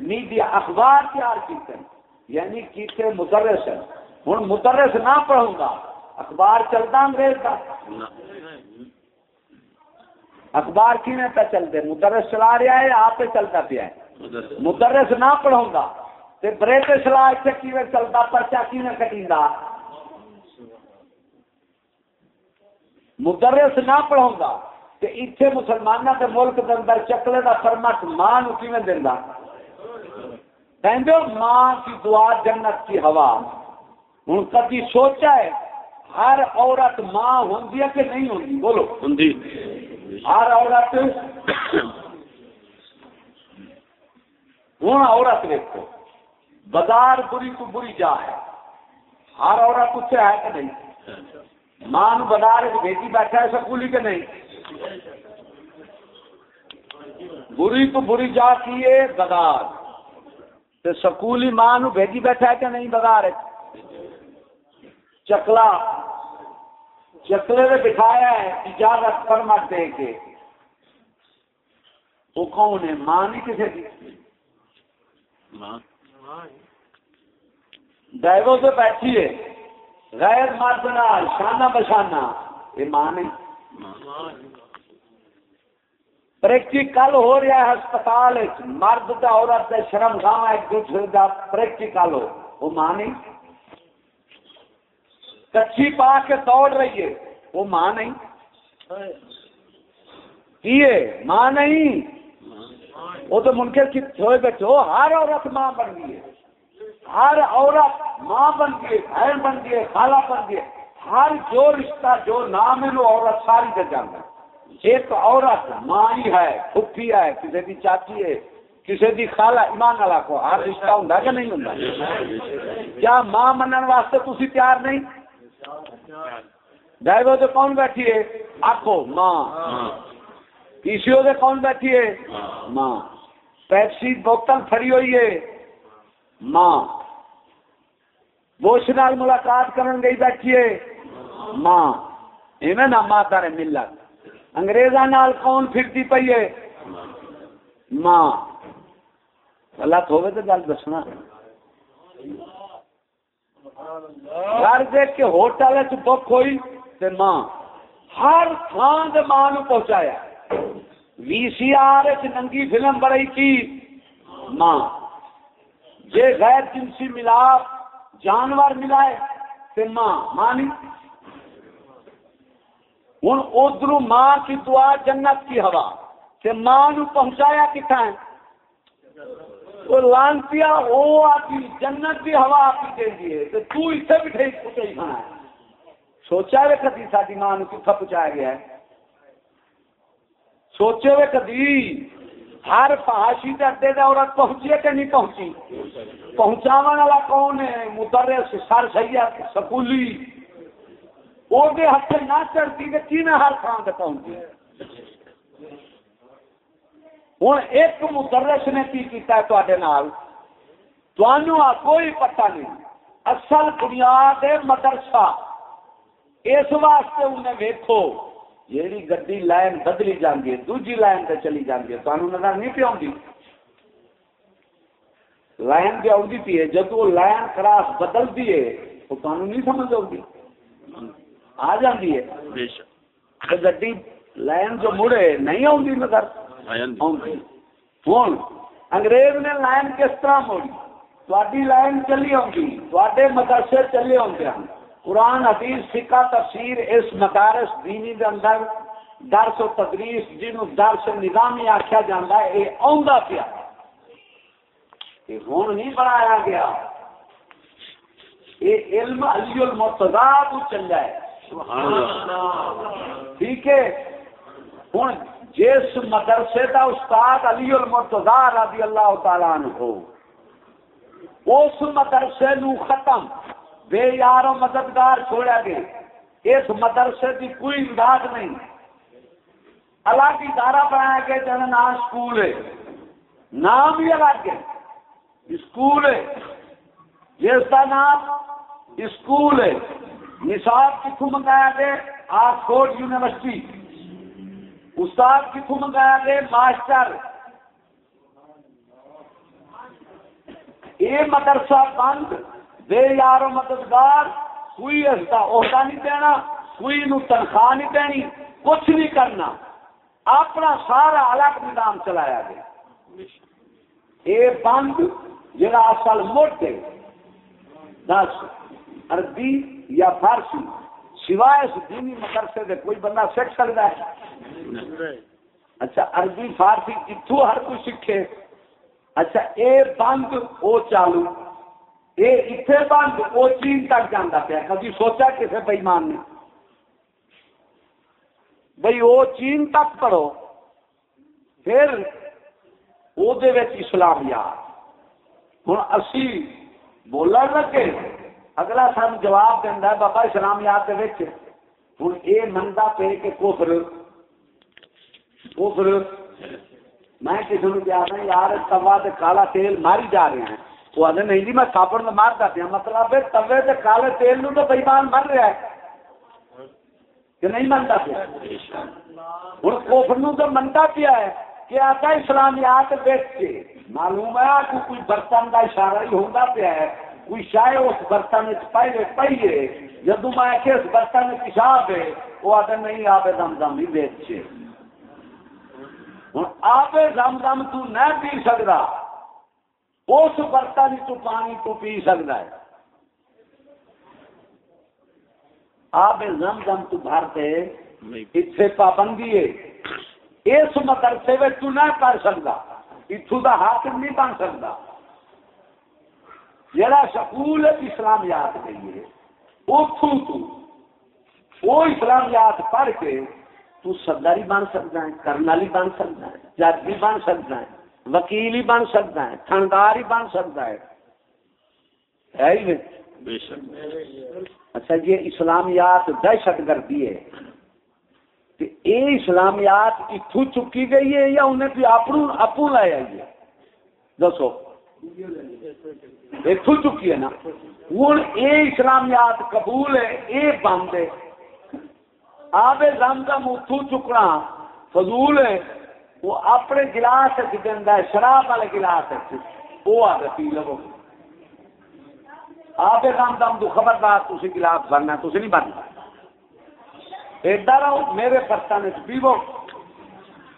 میڈیا اخبار تیار کیتے یعنی کیتے مدرس ہوں مدرس نہ پڑھوں گا، اخبار چلتا انگریز کا اخبار کی میں پہ چلتے مدرس چلا رہا ہے آپ چلتا پیا ہے؟ مدرس نہ پڑھوں گا تو بریک سلاح اتنے کی چلتا پرچا کی کٹی مدرس نہ پڑھوں گا کہ اتنے مسلمانوں کے ملک کے اندر چکلے کا فرمٹ ماں کی دینا کہ ماں کی دعا جنت کی ہوا۔ ہوں کبھی سوچا ہے ہر عورت ماں ہوں کہ نہیں ہوں بولو۔ ہر عورت ہوں عورت دیکھو بازار بری تو بری جا ہے۔ ہر عورت اس سے ہے کہ نہیں؟ ماں بازار بھیجی بیٹھا ہے سکولی کے نہیں؟ بری تو بری جا کی ہے بازار۔ سکولی ماں بھیجی بیٹھا ہے کہ نہیں بازار چکلا۔ چکلے میں بٹھایا ہے اجازت فرمت دے کے وہ کون ہے؟ ماں نہیں کسی کی؟ ڈائیو سے بیٹھی ہے۔ غیر مردنا شانہ بشانہ۔ یہ ماں نہیں۔ پریکٹیکل ہو رہا ہے ہسپتال مرد کا عورت شرم گاہ ایک دوسرے کا پریکٹیکل ہو۔ وہ ماں نہیں۔ کچھی پا کے دوڑ رہی ہے۔ وہ ماں نہیں۔ کیے ماں نہیں۔ وہ تو منکر کی ہوئے بیٹھو ہر عورت ماں بن گئی ہے۔ ہر عورت ماں بن گئی بہن بن گئی خالہ بن گئی ہر جو رشتہ، جو نام ہے، وہ عورت ساری سے جانا ایک عورت ماں ہی ہے پھپھی ہے کسی کی چاچی ہے کسی کی خالہ، ایمان والا کو۔ ہر رشتہ ہوں کہ نہیں ہوں کیا ماں منن واسطے تھی تیار نہیں؟ ڈرائیور تو کون بیٹھی ہے؟ آخو ماں۔ پی سی او سے کون بیٹھی ہے؟ ماں۔ پیپسی بوتل فری ہوئی ہے۔ ماں۔ بوش نال ملاقات کرن گئی بیٹھی ہے۔ ماں۔ ایویں نہ ماتا نے ملت۔ انگریزاں نال کون پھرتی پئی ہے؟ ماں۔ غلط ہوگی تو گل دسنا۔ گھر دیکھ کے ہوٹل بک ہوئی تے ماں ہر تھان سے ماں نو پہنچایا۔ وی سی آر ننگی فلم بڑی کی ماں، جے غیر جنسی ملاپ جانور ملائے تے ماں مانی ہوں ادھر ماں کی دعا جنت کی ہوا۔ تے ماں نو پہنچایا کتنا ہے؟ وہ لانتی وہ آتی، جنت کی ہوا آپ دے دیے تو تو اسے بھی ٹھیک ہی کھانا ہے۔ سوچا ہوئے کدی ساری ماں کتنا پہنچایا گیا ہے۔ سوچے ہوئے کدی ہر فہاشی کے اڈے کا عورت پہنچی ہے کہ نہیں پہنچی؟ پہنچا والا کون ہے؟ مدرس، سر سید، سکولی۔ وہ ہاتھ نہ چڑھتی کہ کی میں ہر تھان سے پہنچی؟ ہوں ایک مدرس نے کی کیتا ہے تے نال کوئی پتہ نہیں اصل بنیاد ہے مدرسہ اس واسطے انہیں ویکو جیڑی گڈی لائن بدلی جاندی ہے دوجی لائن تے چلی جاندی ہے تانوں نظر نہیں پی آندی لائن پہ آؤں پی ہے جب وہ لائن کراس بدلتی ہے تو تانوں نہیں سمجھ آؤں آ جاندی ہے گڈی لائن جو مڑے نہیں آؤں نظر ہوں انگریز نے لائن کس طرح موڑی تاری لائن چلی آؤں مدرسے چلے آتے ہیں قرآن حدیث فقہ تفسیر اس مدارس دینی دے اندر درس و تدریس جنہوں درس نظامی آخیا جاتا ہے یہ آ پیا ہوں نہیں بنایا گیا یہ علم علی المرتضا تو چل جائے ٹھیک ہے ہوں جس مدرسے کا استاد علی المرتضا رضی اللہ تعالیٰ عنہ، اس مدرسے نو ختم۔ بے یارو مددگار چھوڑا گیا اس مدرسے کی کوئی امداد نہیں۔ الگ ادارہ بنایا گیا جن نام اسکول ہے۔ نام ہی الگ ہے۔ اسکول ہے۔ جس کا نام اسکول ہے۔ نصاب کتوں منگایا گیا؟ Oxford university. استاد کتوں منگایا گیا ماسٹر۔ یہ مدرسہ بند۔ بے یار مددگار کوئی اس کا عہدہ نہیں دینا کوئی نو تنخواہ نہیں دینی، کچھ نہیں کرنا۔ اپنا سارا الگ نظام چلایا گیا۔ یہ بند جا اصل موٹے دس، عربی یا فارسی، سوائے اس دینی مدرسے دے کوئی بندہ سیکھ سکتا ہے۔ اچھا عربی، فارسی اتو ہر کوئی سیکھے۔ اچھا اے بند، او چالو۔ یہ اتنے بند وہ چین تک جانا پیا۔ کبھی سوچا کسی بئیمان نے؟ بھائی وہ چین تک پڑھو۔ پھر وہ اسلام یاد۔ ہوں اسی بولن لگے اگلا سن جواب دینا بابا، اسلام یاد کے ہوں یہ منگا پہ کہ کوفر کوفر میں کسی نے کیا تھا یار توا کالا تیل ماری جا رہے ہیں۔ وہ آدھے نہیں جی میں سابن میں مارتا پیا مطلب توے سے کالے تیل نو تو بےمان مر رہا ہے۔ کہ نہیں منتا پیا؟ ہوں کوفر نو تو منتا پیا ہے کہ آتا اسلامیات بیچ کے معلوم ہے کہ کوئی برتن کا اشارہ ہی ہوتا پیا ہے۔ کوئی شاید اس برتن پہلے پہیے جدو میں کہ اس برتن پیشاب ہے، وہ آتے نہیں آبے دم دم ہی بیچے ہوں آبے دم دم تو نہ پی سکتا اس برتن تو پانی تو پی سکتا ہے۔ آب زم زم تو بھرتے اتنے پابندی ہے۔ اس مدرسے میں تو نہ کر سکتا اتو کا حاکم نہیں بن سکتا جڑا سکول اسلامیات گئی ہے اتو تو، وہ اسلامیات پڑھ کے تو ہی بن سکتا ہے کرنل ہی بن سکتا ہے جج بھی بن سکتا ہے وکیل ہی بن سکتا ہے۔ تھندار ہی بن سکتا ہے اچھا یہ اسلامیات دہشت گردی ہے۔ یہ اسلامیات اتو چکی گئی ہے یا انہیں بھی اپو لایا ہے؟ دسو۔ اتو چکی ہے نا۔ ہوں یہ اسلامیات قبول ہے یہ بند ہے۔ آب زمزم اتو چکنا۔ فضول ہے، وہ اپنے گلاس دینا شراب والے گلاس وہ آ کے پی لو۔ آپ زمزم تو خبردار تھی گلاس بننا تھی نہیں بننا ادھر آؤ، میرے برتن پیو۔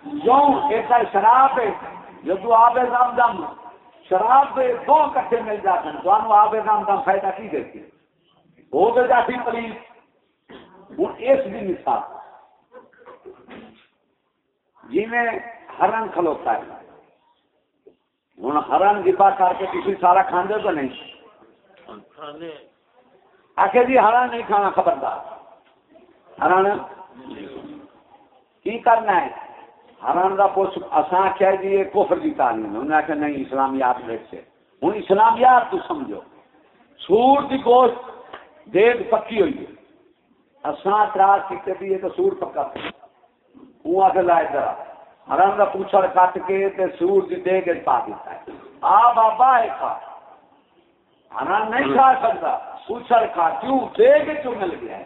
جو ایسا شراب ہے جدو آپ زمزم شراب دے دو کٹھے مل جاتے ہیں۔ تو آپ نام کا فائدہ کی دیتی؟ ہو تو جاتی پلیز۔ ہوں اس بھی مثال جی میں ہرن کھلوتا ہے۔ ہوں ہرن کر کے کسی سارا کھانے تو نہیں۔ آخر جی نہیں کھانا خبردار۔ ہرن کی کرنا ہے؟ حرام کا پوچھ اصا آخیا جی یہ کفر کی تعلیم ہے۔ انہیں آخیا نہیں اسلامیات سے ہوں اسلامیات تو سمجھو۔ سور کی گوشت دیگ پکی ہوئی ہے۔ اصا اعتراض کیتے بھی یہ تو سور پکا وہ آ کے لائے ذرا۔ حرام کا پوچھڑ کٹ کے تے سور کی دیگ پا دیتا ہے۔ آ بابا ہے کھا۔ حرام نہیں کھا سکتا۔ پوچھڑ کھا کیوں؟ دیگ کیوں مل گیا ہے؟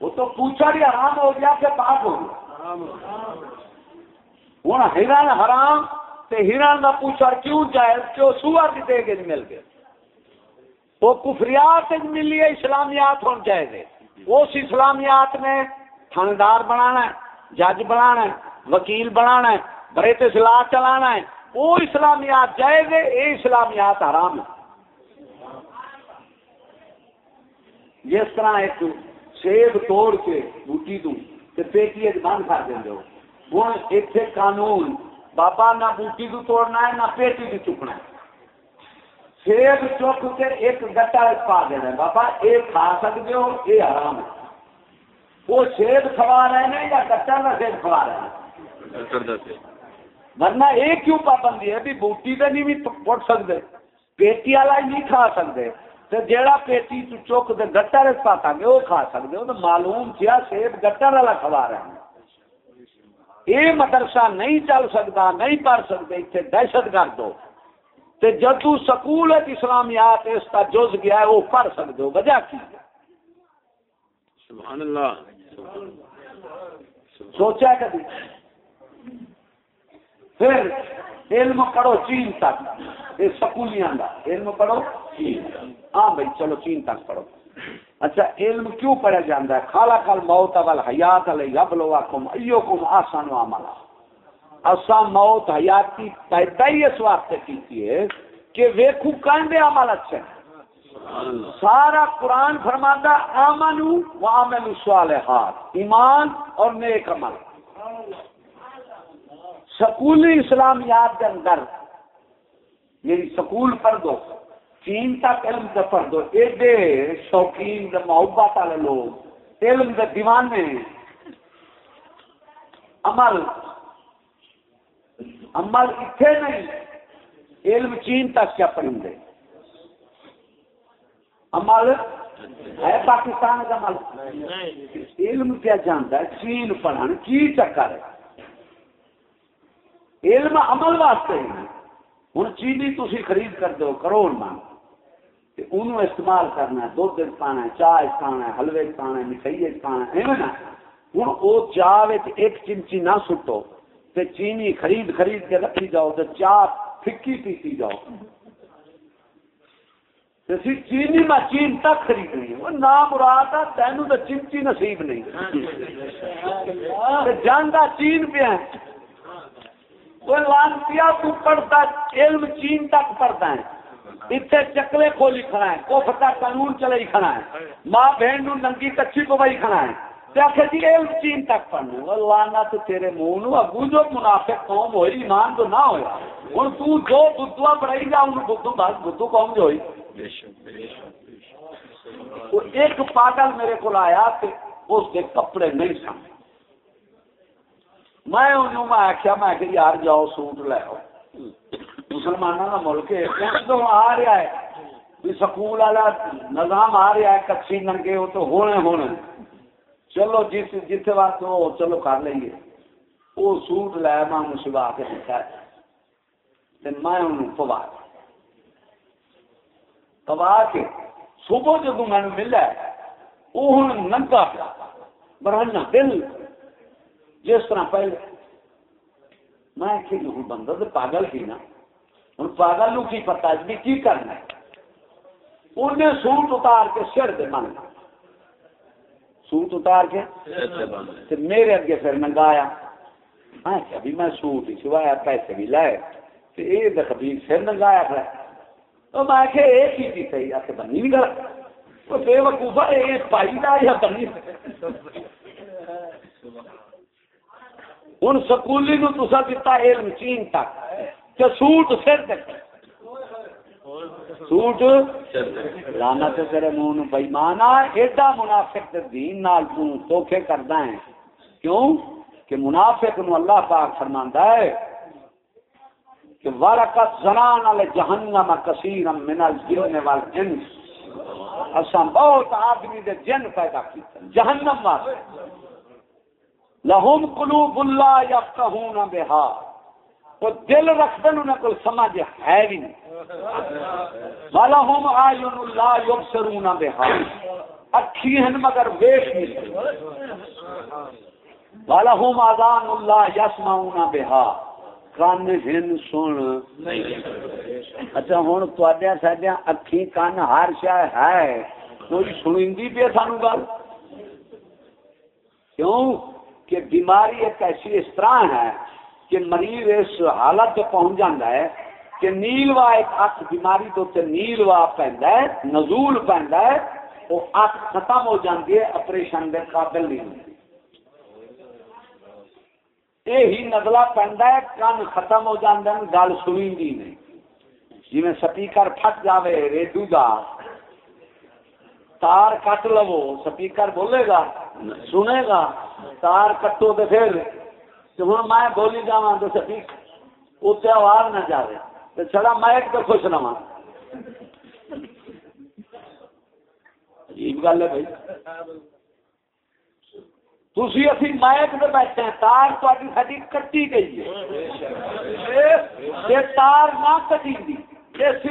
وہ تو پوچھڑ ہی حرام ہو گیا کہ پاک ہو گیا۔ ہوں ہرن حرام، تے ہرن کا پوچھا کیوں جائے کیوں سور کی دے کے مل گئے وہ کفریات ملی ہے، اسلامیات ہونے چاہیے اس اسلامیات میں تھاندار بنانا ہے، جج بنانا ہے، وکیل بنانا ہے بریت سلاح چلانا ہے۔ وہ اسلامیات جائز ہے، یہ اسلامیات حرام ہے۔ جس طرح ایک سیب توڑ کے بوٹی دوں پیٹی بند کر دیں ہوں اتنے قانون، بابا نہ بوٹی کو توڑنا ہے، نہ پیٹی کو چکنا ہے۔ سیب چک کے ایک گٹا پا دینا بابا یہ کھا سکتے ہو یہ حرام ہے وہ سیب کھوا رہے ہیں یا گٹا کا سیب کھوا رہے ہیں ورنہ یہ کیوں پابندی ہے بھی بوٹی تو نہیں بھی پٹ سکتے پیٹی والا ہی نہیں کھا سکتے تو جیڑا پیٹی چک کے گٹر پاتا گے وہ کھا سکتے ہو تو معلوم کیا سیب گٹر والا کھوا رہے ہیں یہ مدرسہ نہیں چل سکتا نہیں پڑھ سکتے اتنے دہشت گرد ہو تو جدو سکول اسلامیات اس کا جز گیا ہے وہ پڑھ سکتے ہو وجہ کی؟ سبحان اللہ۔ سوچا کبھی؟ پھر علم پڑھو چین تک یہ سکولیاں کا علم پڑھو چین ہاں بھائی چلو چین تک پڑھو۔ اچھا علم کیوں پڑھا جاتا ہے؟ خالا کل موت اول حیات علیہ ابلوا کم ایو کم آسان عملہ۔ اسا موت حیاتی پیدا ہی اس واسطے کی ہے کہ ویکھو کانڈے عمل اچھے سارا قرآن فرماتا آمنو و آمنو صالحات ایمان اور نیک عمل سکولی اسلامیات کے اندر میری سکول پر دو چین تک علم کا پڑھ دو ایڈے شوقین محبت والے لوگ علم کے دیوانے عمل عمل اتنے نہیں، علم چین تک کیا پڑھیں گے عمل ہے پاکستان کا ملک علم کیا جانتا ہے؟ چین پڑھن کی چکر ہے؟ علم عمل واسطے ہی ہوں چینی تھی خرید کر دو کروڑ مان انہوں استعمال کرنا ہے دھد کھانا ہے چائے کھانا ہے، حلوے کھانا ہے، مٹھائی کھانا ہے نا ہوں وہ چاہ ایک چمچی نہ سٹو۔ تے چینی خرید خرید کے رکھی جاؤ تو چاہ پھکی پیتی جاؤ۔ چینی میں چین تک خریدنی وہ نہ مراد ہے، تینوں تو چمچی نصیب نہیں۔ جانا چین پہ ہے۔ وہ لانتیا تو پڑھتا، علم چین تک پڑھتا ہے۔ اتنے چکلے کھولی کھڑا ہے کف کا قانون چلے کھڑا ہے۔ ماں بہن نو ننگی کچھی کو بھائی کھڑا ہے۔ آخر جی علم چین تک پڑھنے وہ لانا تو تیرے منہ نو ابو جو منافق قوم ہوئی ایمان تو نہ ہوا ہوں تو جو بدھوا پڑھائی جا ان بدھو بس بدھو قوم جو ہوئی ایک پاگل میرے کو آیا اس کے کپڑے نہیں سمجھ میں انہوں میں آخیا میں کہ یار جاؤ سوٹ لے آؤ مسلمانوں کا ملک تو آ رہا ہے سکول والا نظام آ رہا ہے کچھی ننگے وہ تو ہونے ہونے چلو جس جس وقت وہ چلو کر لیں گے وہ سوٹ لے میں انہوں سوا کے دیکھا میں انہوں پوا پوا کے صبح جب میں ملا، وہ ہوں ننگا پیا برانا دل جس طرح پہلے۔ میں کہ ہوں بندہ تو پاگل ہی نا۔ ہوں پاگل نو کی پتا بھی کی کرنا انہیں سوٹ اتار کے سر دے من سوٹ اتار کے؟ میرے اگے پھر منگایا میں بھی میں سوٹ ہی سوایا پیسے بھی لائے۔ تو یہ دخبیر سر منگایا پھر۔ تو میں کہ ایک ہی چیز صحیح آ کے بنی بھی گلا۔ تو بے وقوفا یہ پائی دا یا بنی۔ ہوں سکولی نو تسا دتا علم چین تک۔ کہ سوٹ سر تک۔ سوٹ لانا تے تیرے منہ نو بےمانا ایڈا منافق دین نال تو دھوکے کردا ہے۔ کیوں؟ کہ منافق نو اللہ پاک فرماندا ہے کہ ورقت زنان علی جہنم کثیر من الجن والانس اساں بہت آدمی دے جن پیدا کیتے جہنم واسطے۔ لہم قلوب اللہ یفتہون بہا وہ دل رکھتے انہیں کوئی سمجھ ہے بھی نہیں۔ ولہم آئین اللہ یبصرون بہا اکھی ہیں مگر ویش نہیں ولہم آذان اللہ یسمعون بہا کان ہن سن۔ اچھا ہن تواڈے ساڈے اکھی کان ہر شے ہے۔ کوئی سنیندی پہ سانو گل؟ کیوں؟ کہ بیماری ایک ایسی اس طرح ہے کہ مریض اس حالت پہ پہنچ جاتا ہے کہ نیل وا ایک اک بیماری تو تے نیل وا پہنتا ہے، نزول پہنتا ہے، وہ اک ختم ہو جاتی ہے آپریشن کے قابل نہیں ہوتی یہی نزلہ پہنتا ہے کن ختم ہو جاتا ہے گل سنی نہیں۔ جی میں سپیکر پھٹ جاوے ریڈو کا تار کٹ لو، سپیکر بولے گا، سنے گا، تار کٹو تو پھر ہوں میں بولی جا تو سپیک اتنے آواز نہ جائے تو مائک تو خوش رہا عجیب گل ہے بھائی۔ تھی اسی مائک میں بیٹھے ہیں، تار تاری ساری کٹی گئی ہے۔ تار نہ کٹی دی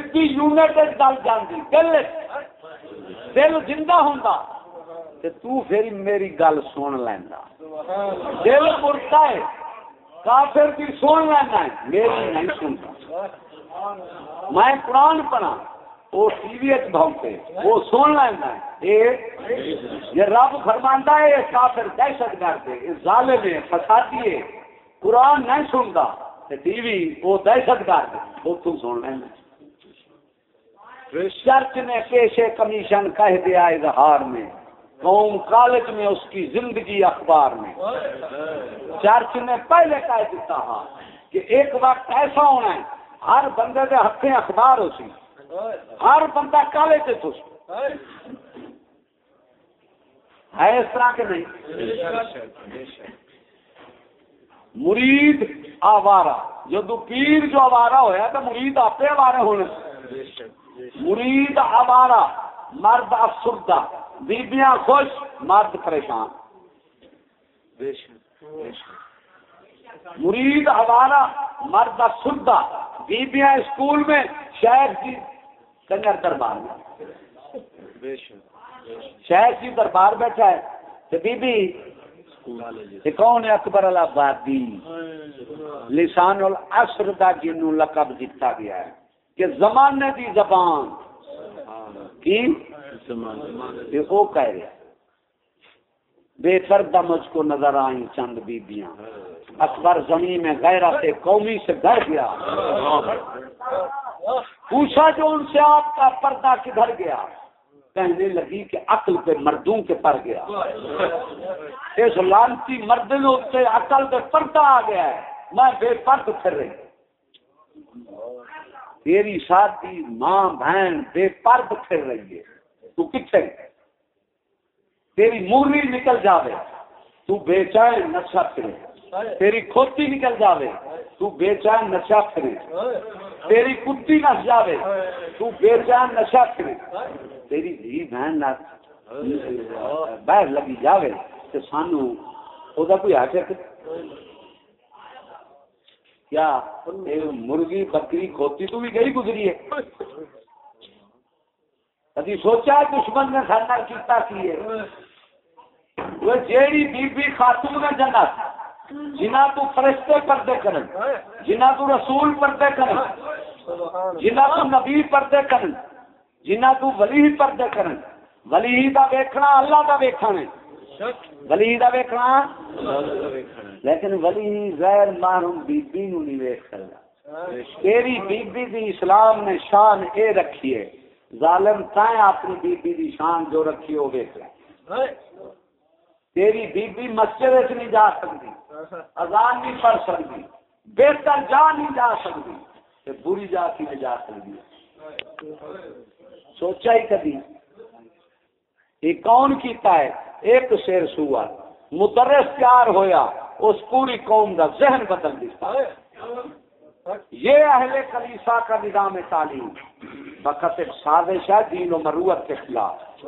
سی یونٹ گل جاندی، دل دل زندہ ہوں تو پھر میری گل سن لینا دل مرتا ہے، کافر کی سن لینا ہے، میری نہیں سنتا میں قرآن پڑھا، وہ ٹی وی بھونتے وہ سن لینا۔ یہ رب فرمانا ہے، یہ کافر دہشت گرد ہے ظالم ہے، فسادی ہے۔ قرآن نہیں سنتا ٹی وی، وہ دہشت گرد وہ تم سن لینا۔ چرچ نے پیشے کمیشن کہہ دیا اظہار میں، قوم کالج میں اس کی زندگی اخبار میں۔ چرچ نے پہلے کہہ دیتا ہاں کہ ایک وقت ایسا ہونا ہے ہر بندے کے ہاتھیں اخبار ہو سی ہر بندہ کالج سے خوش۔ ہے اس طرح کے نہیں؟ مرید آوارا جو پیر جو آوارا ہوا تو مرید آپ آوارے ہونے۔ مرید ہمارا مرد افسردہ۔ بیبیاں خوش، مرد پریشان۔ بے شک مرید ہمارا مرد افسردہ بیبیاں اسکول میں شہر کی کنجر دربار میں۔ شہر کی دربار بیٹھا ہے تو بی بی کون اکبر الآبادی لسان العصر دا جنوں لقب دیتا گیا ہے کہ زمانے دی زبان۔ کی؟ وہ کہہ رہا بے پردہ مجھ کو نظر آئی چند بیبیاں۔ اکبر زمین میں غیرہ سے قومی سے ڈر گیا۔ پوچھا جو ان سے آپ کا پردہ کدھر گیا؟ کہنے لگی کہ عقل پہ مردوں کے پر گیا۔ اس لانتی مرد سے عقل پہ پردہ آ گیا ہے۔ میں بے پرد پھر رہی۔ تیری شادی ماں، بہن بے پرد پھر رہی ہے۔ تو کتنے تیری موری نکل جاوے۔ تو بے چین نشا پھرے۔ تیری کھوتی نکل جاوے، تو بے چین نشا پھرے تیری کتی نس جاوے، تو بے چین نشا پھرے تیری دھی بہن نہ باہر لگی جاوے تو سانو وہ کوئی حاصل کیا مرغی بکری کھوتی تو بھی گئی گزری ہے۔ کبھی سوچا دشمن نے سارا کیتا کی ہے۔ وہ جیڑی بی بی خاتون نے جنت جنہ تو فرشتے پردے کرن، جنہ تو رسول پردے کرن، جنہ تو نبی پردے کرن، جنہ تو ولی پردے کرن۔ ولی دا ویکھنا اللہ دا ویکھنا ہے۔ ولی دا ویکھنا لیکن ولی غیر محروم بی بی نو نہیں ویکھ سکدا۔ تیری بی بی دی اسلام نے شان اے رکھی ہے، ظالم تائیں اپنی بی بی دی شان جو رکھی ہو ویکھ تیری بی بی مسجد نہیں جا سکتی، اذان نہیں پڑھ سکتی، بہتر جا نہیں جا سکتی بری جا کی نہیں جا سکتی۔ سوچا ہی کبھی۔ یہ کون کیتا ہے؟ ایک شیر سوا۔ مدرس تیار ہویا، اس پوری قوم کا ذہن بدل دیتا۔ یہ اہل کلیسا کا نظام تعلیم۔ وقت سازش ہے دین و مروت کے خلاف۔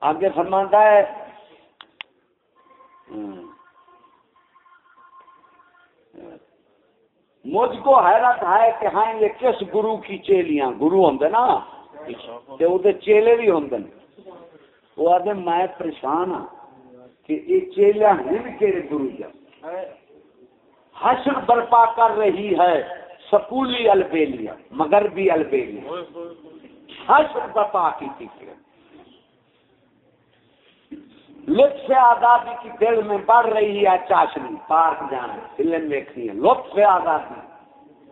آگے فرماندہ ہے مجھ کو حیرت ہے کہ ہاں یہ کس گرو کی چیلیاں؟ گرو ہوں نا؟ چیلے بھی ہوں وہ آدھے میں پریشان ہاں کہ یہ چیلیاں ہیں کہڑے گرو جب حشر برپا کر رہی ہے سکولی البیلیا، مغربی البیلیا۔ حشر برپا کی تھی لطف آزادی کی دل میں بڑھ رہی ہے چاشنی، پارک جانا، فلم دیکھنی ہے، لطف آزادی۔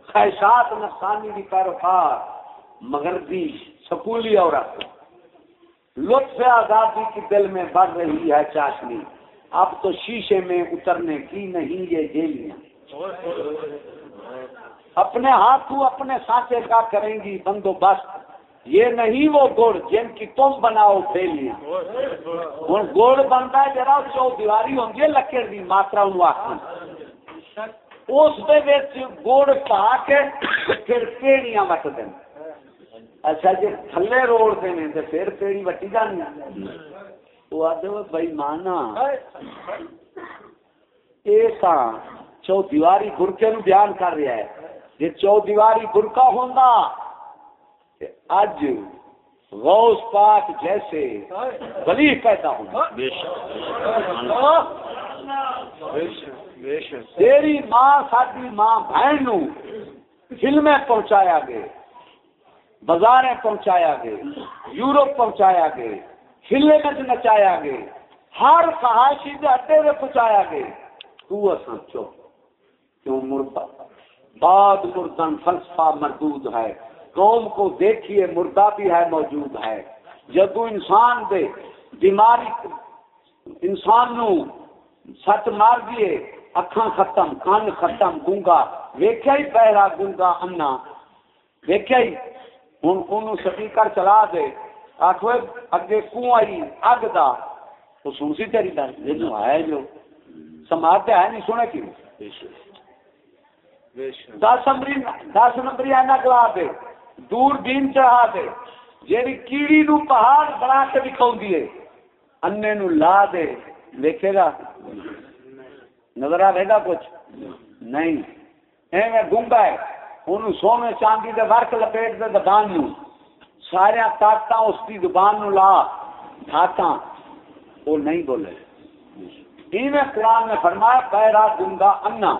خیشات نقصانی کی کاروبار مغربی، سکولی عورت۔ لطف آزادی کی دل میں بڑھ رہی ہے چاشنی۔ اب تو شیشے میں اترنے کی نہیں یہ جیلیاں۔ اپنے ہاتھوں اپنے سانچے کا کریں گی بندوبست۔ یہ نہیں وہ گڑ جن کی تم بناؤ پھیلیاں ہوں گڑ بنتا ہے جرا چو دیواری ہوں گی لکڑ دی ماترا اس گڑ پا کے پھر پیڑیاں وٹ دیں اچھا جی تھلے روڑ دیں تو پھر پیڑی وٹی جانی۔ وہ آدھے بھائی مانا۔ یہ چو دیواری برکے نو بیان کر رہا ہے۔ جی چو دیواری برکا ہوں اج غوث پاک جیسے ولی پیدا ہوں تیری ماں ساری ماں بہن نو فلمیں پہنچایا گئے بازاریں پہنچایا گئے یورپ پہنچایا گئے فلمیں میں نچایا گئے ہر کہاشی کے اڈے میں پہنچایا گئے۔ تو اصل چپ کیوں مردا بعد مردن فلسفہ مردود ہے۔ قوم کو دیکھیے مردہ بھی ہے موجود ہے۔ جدو انسان دے بیماری انسان نو سچ مار دیے اکھاں ختم کان ختم گونگا۔ ویکیا ہی پہرا گونگا انا۔ ویکیا ہی ہوں ان سپیکر چلا دے۔ آخو اگے کنو آئی؟ اگ دا۔ تو سن سی تیری گل جن ہے جو۔ سماج ہے نہیں سنے کی؟ دس نمبری دس نمبری اینا گلا دے۔ دور دین چڑھا دے جیڑی کیڑی نو پہاڑ بنا کے دکھاؤں دیے انے نو لا دے، دیکھے گا؟ نظر آئے گا کچھ؟ نہیں۔ ایویں گنگا ہے۔ انہوں سونے چاندی دے ورک لپیٹ دے دبان نو۔ سارے طاقت اس کی زبان نو لا۔ کھاتا وہ نہیں بولے۔ ایویں قرآن نے فرمایا پیرا گنگا انا۔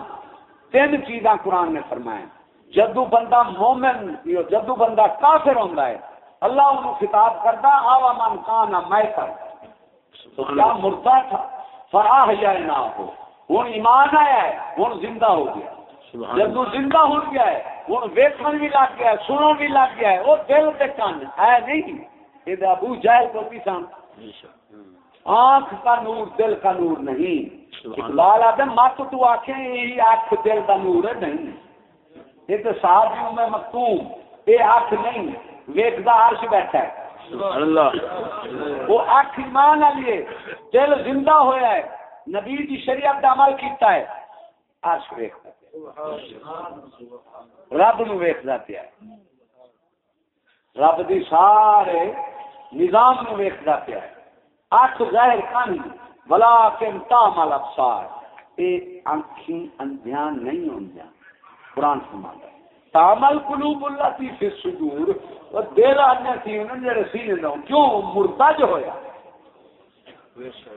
تین چیزاں قرآن نے فرمایا۔ جدو بندہ مومن جدو بندہ کافر ہوتا ہے اللہ انہوں خطاب کرتا آوا من کانا میں پر تو کیا مردہ تھا فراہ یا نہ ہو۔ ہوں ایمان آیا ہے ہوں زندہ ہو گیا۔ جدو زندہ ہو گیا ہے ہوں ویکن بھی لگ گیا ہے سنو بھی لگ گیا ہے وہ دل کے کن ہے نہیں۔ یہ ابو جہل کو بھی سن۔ آنکھ کا نور دل کا نور نہیں۔ لال آدھے مت تو آخ یہی آنکھ دل کا نور ہے نہیں۔ یہ تو صاحب میں مکتوم یہ آنکھ نہیں ویکدا عرش بیٹھا ہے۔ وہ اکھ ایمان والی دل زندہ ہویا ہے نبی دی شریعت کا عمل کیتا ہے۔ عرش ویکھتا رب نو ویکھدا پیا ہے رب دی سارے نظام نو ویکھدا پیا ہے اکھ ظاہر کن بلا کے تامل ابصار اے آنکھیں اندھیان نہیں ہوندیاں۔ قرآن فرماتا ہے۔ تامل قلوب اللہ تی فی صدور۔ اور دل آنے تھی انہوں نے رسینے نہ کیوں؟ مردہ جو ہویا۔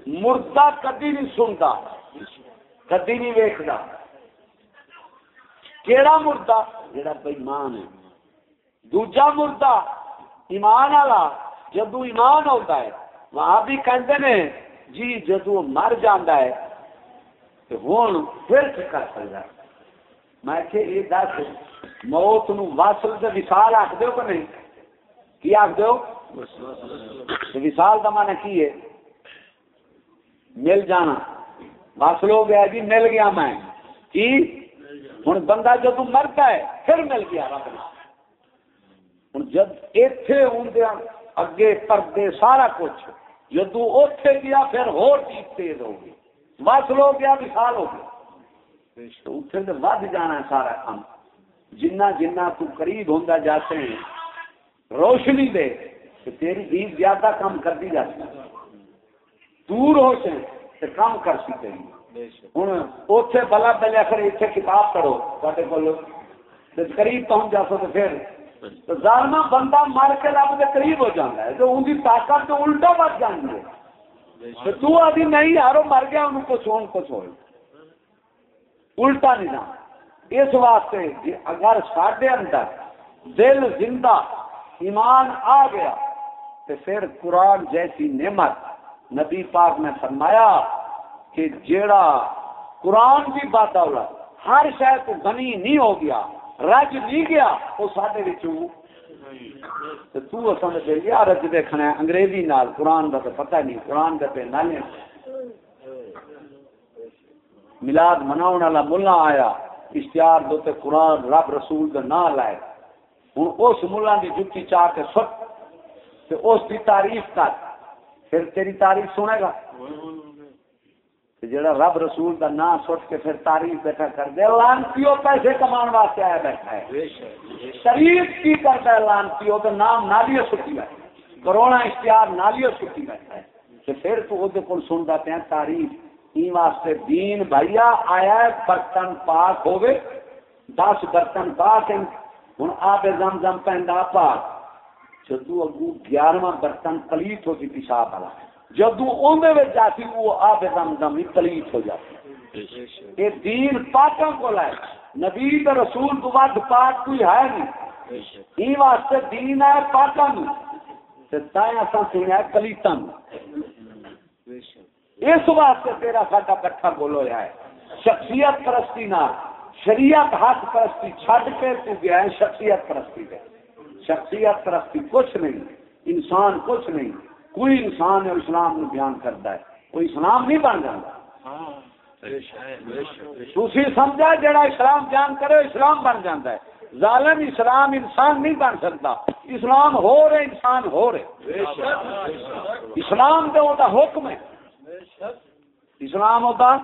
مردہ کدی نہیں سنتا۔ کدی نہیں ویکھدا۔ کیڑا مردہ جڑا بےمان ہے۔ دوجا مردہ ایمان والا۔ جدو ایمان ہوتا ہے وہاں بھی کہتے نے جی جدو مر جانا ہے، تو ہوں پھر کر سکتا میں کہ یہ دس موت نو وصل سے وصال آخ دو کہ نہیں؟ کی آخ دو وصال کا مانا کی ہے؟ مل جانا۔ وصل ہو گیا جی مل گیا میں۔ کی؟ ہوں بندہ جب مرتا ہے، پھر مل گیا رب ہوں جب اتے ہوں اگے پردے سارا کچھ۔ جدو اتے گیا، پھر ہو چیز تیز ہوگی وصل ہو گیا، وصال ہو گیا۔ اتنے تو ود جانا ہے سارا کام۔ جنہ جنہ تو قریب ہوں جاتے ہیں روشنی دے تو تیری عید زیادہ کام کرتی جاتی ہے۔ دور ہو سے تو کام کر سکتے ہیں۔ ہوں اتنے بلا پہلے پھر اتنے کتاب کرو تے کو قریب پہنچ جا سو تو پھر۔ تو ظالمہ بندہ مر کے رب کے قریب ہو جاتا ہے تو ان کی طاقت تو الٹا بچ جانی ہے۔ تو ابھی نہیں یارو مر گیا ان کو سون کو سو الٹا نظام اس واسطے جی اگر سڈے اندر دل زندہ ایمان آ گیا تو پھر قرآن جیسی نعمت نبی پاک نے فرمایا کہ جیڑا قرآن کی بات ہر شاید تو غنی نہیں ہو گیا رج نہیں گیا وہ سارے تو سمجھ رج دیکھنا ہے انگریزی نال قرآن کا تو پتہ نہیں قرآن کا پہ نالے ملاد مناؤ والا ملا آیا اشتہار دو تے قرآن رب رسول کا نام لائے ہوں اس ملا کی جتی چاہ کے سٹ تے اس کی تعریف کر۔ پھر تیری تعریف سنے گا۔ جڑا رب رسول کا نام سٹ کے پھر تعریف بیٹھا کر دے لانتیو پیسے کمان واسطے آیا بیٹھا ہے۔ شریف کی کرتا ہے لانتیو تو نام نالیو سٹی بیٹھا کرونا اشتہار نالیو سٹی بیٹھا ہے۔ پھر تو وہ سنتا پیا تعریف۔ واسطے دین بھائیا آیا برتن پاک ہوگے دس برتن پاک ہوں آپ زم زم پہنتا پاک۔ جدو اگو گیارہواں برتن پلیت ہو ہوتی پیشاب والا۔ جدو اندر جاتی وہ آپ زم زم ہی پلیت ہو جاتی۔ یہ دین پاکوں کو لائے نبی رسول تو بعد پاک کوئی ہے نہیں۔ ای واسطے دین ہے پاکوں تائیں سنیا پلیتن اس واسطے تیرا ساڈا کٹھا بولو ہے۔ شخصیت پرستی نہ شریعت ہاتھ پرستی چھڈ کے تو گیا ہے شخصیت پرستی دے۔ شخصیت پرستی کچھ نہیں، انسان کچھ نہیں۔ کوئی انسان ہے اسلام میں بیان کرتا ہے۔ کوئی اسلام نہیں بن جاتا تھی سمجھا جڑا اسلام بیان کرے اسلام بن جاتا ہے۔ ظالم اسلام انسان نہیں بن سکتا اسلام ہو رہے، انسان ہو رہے۔ اسلام تو حکم ہے۔ اسلام ہوتا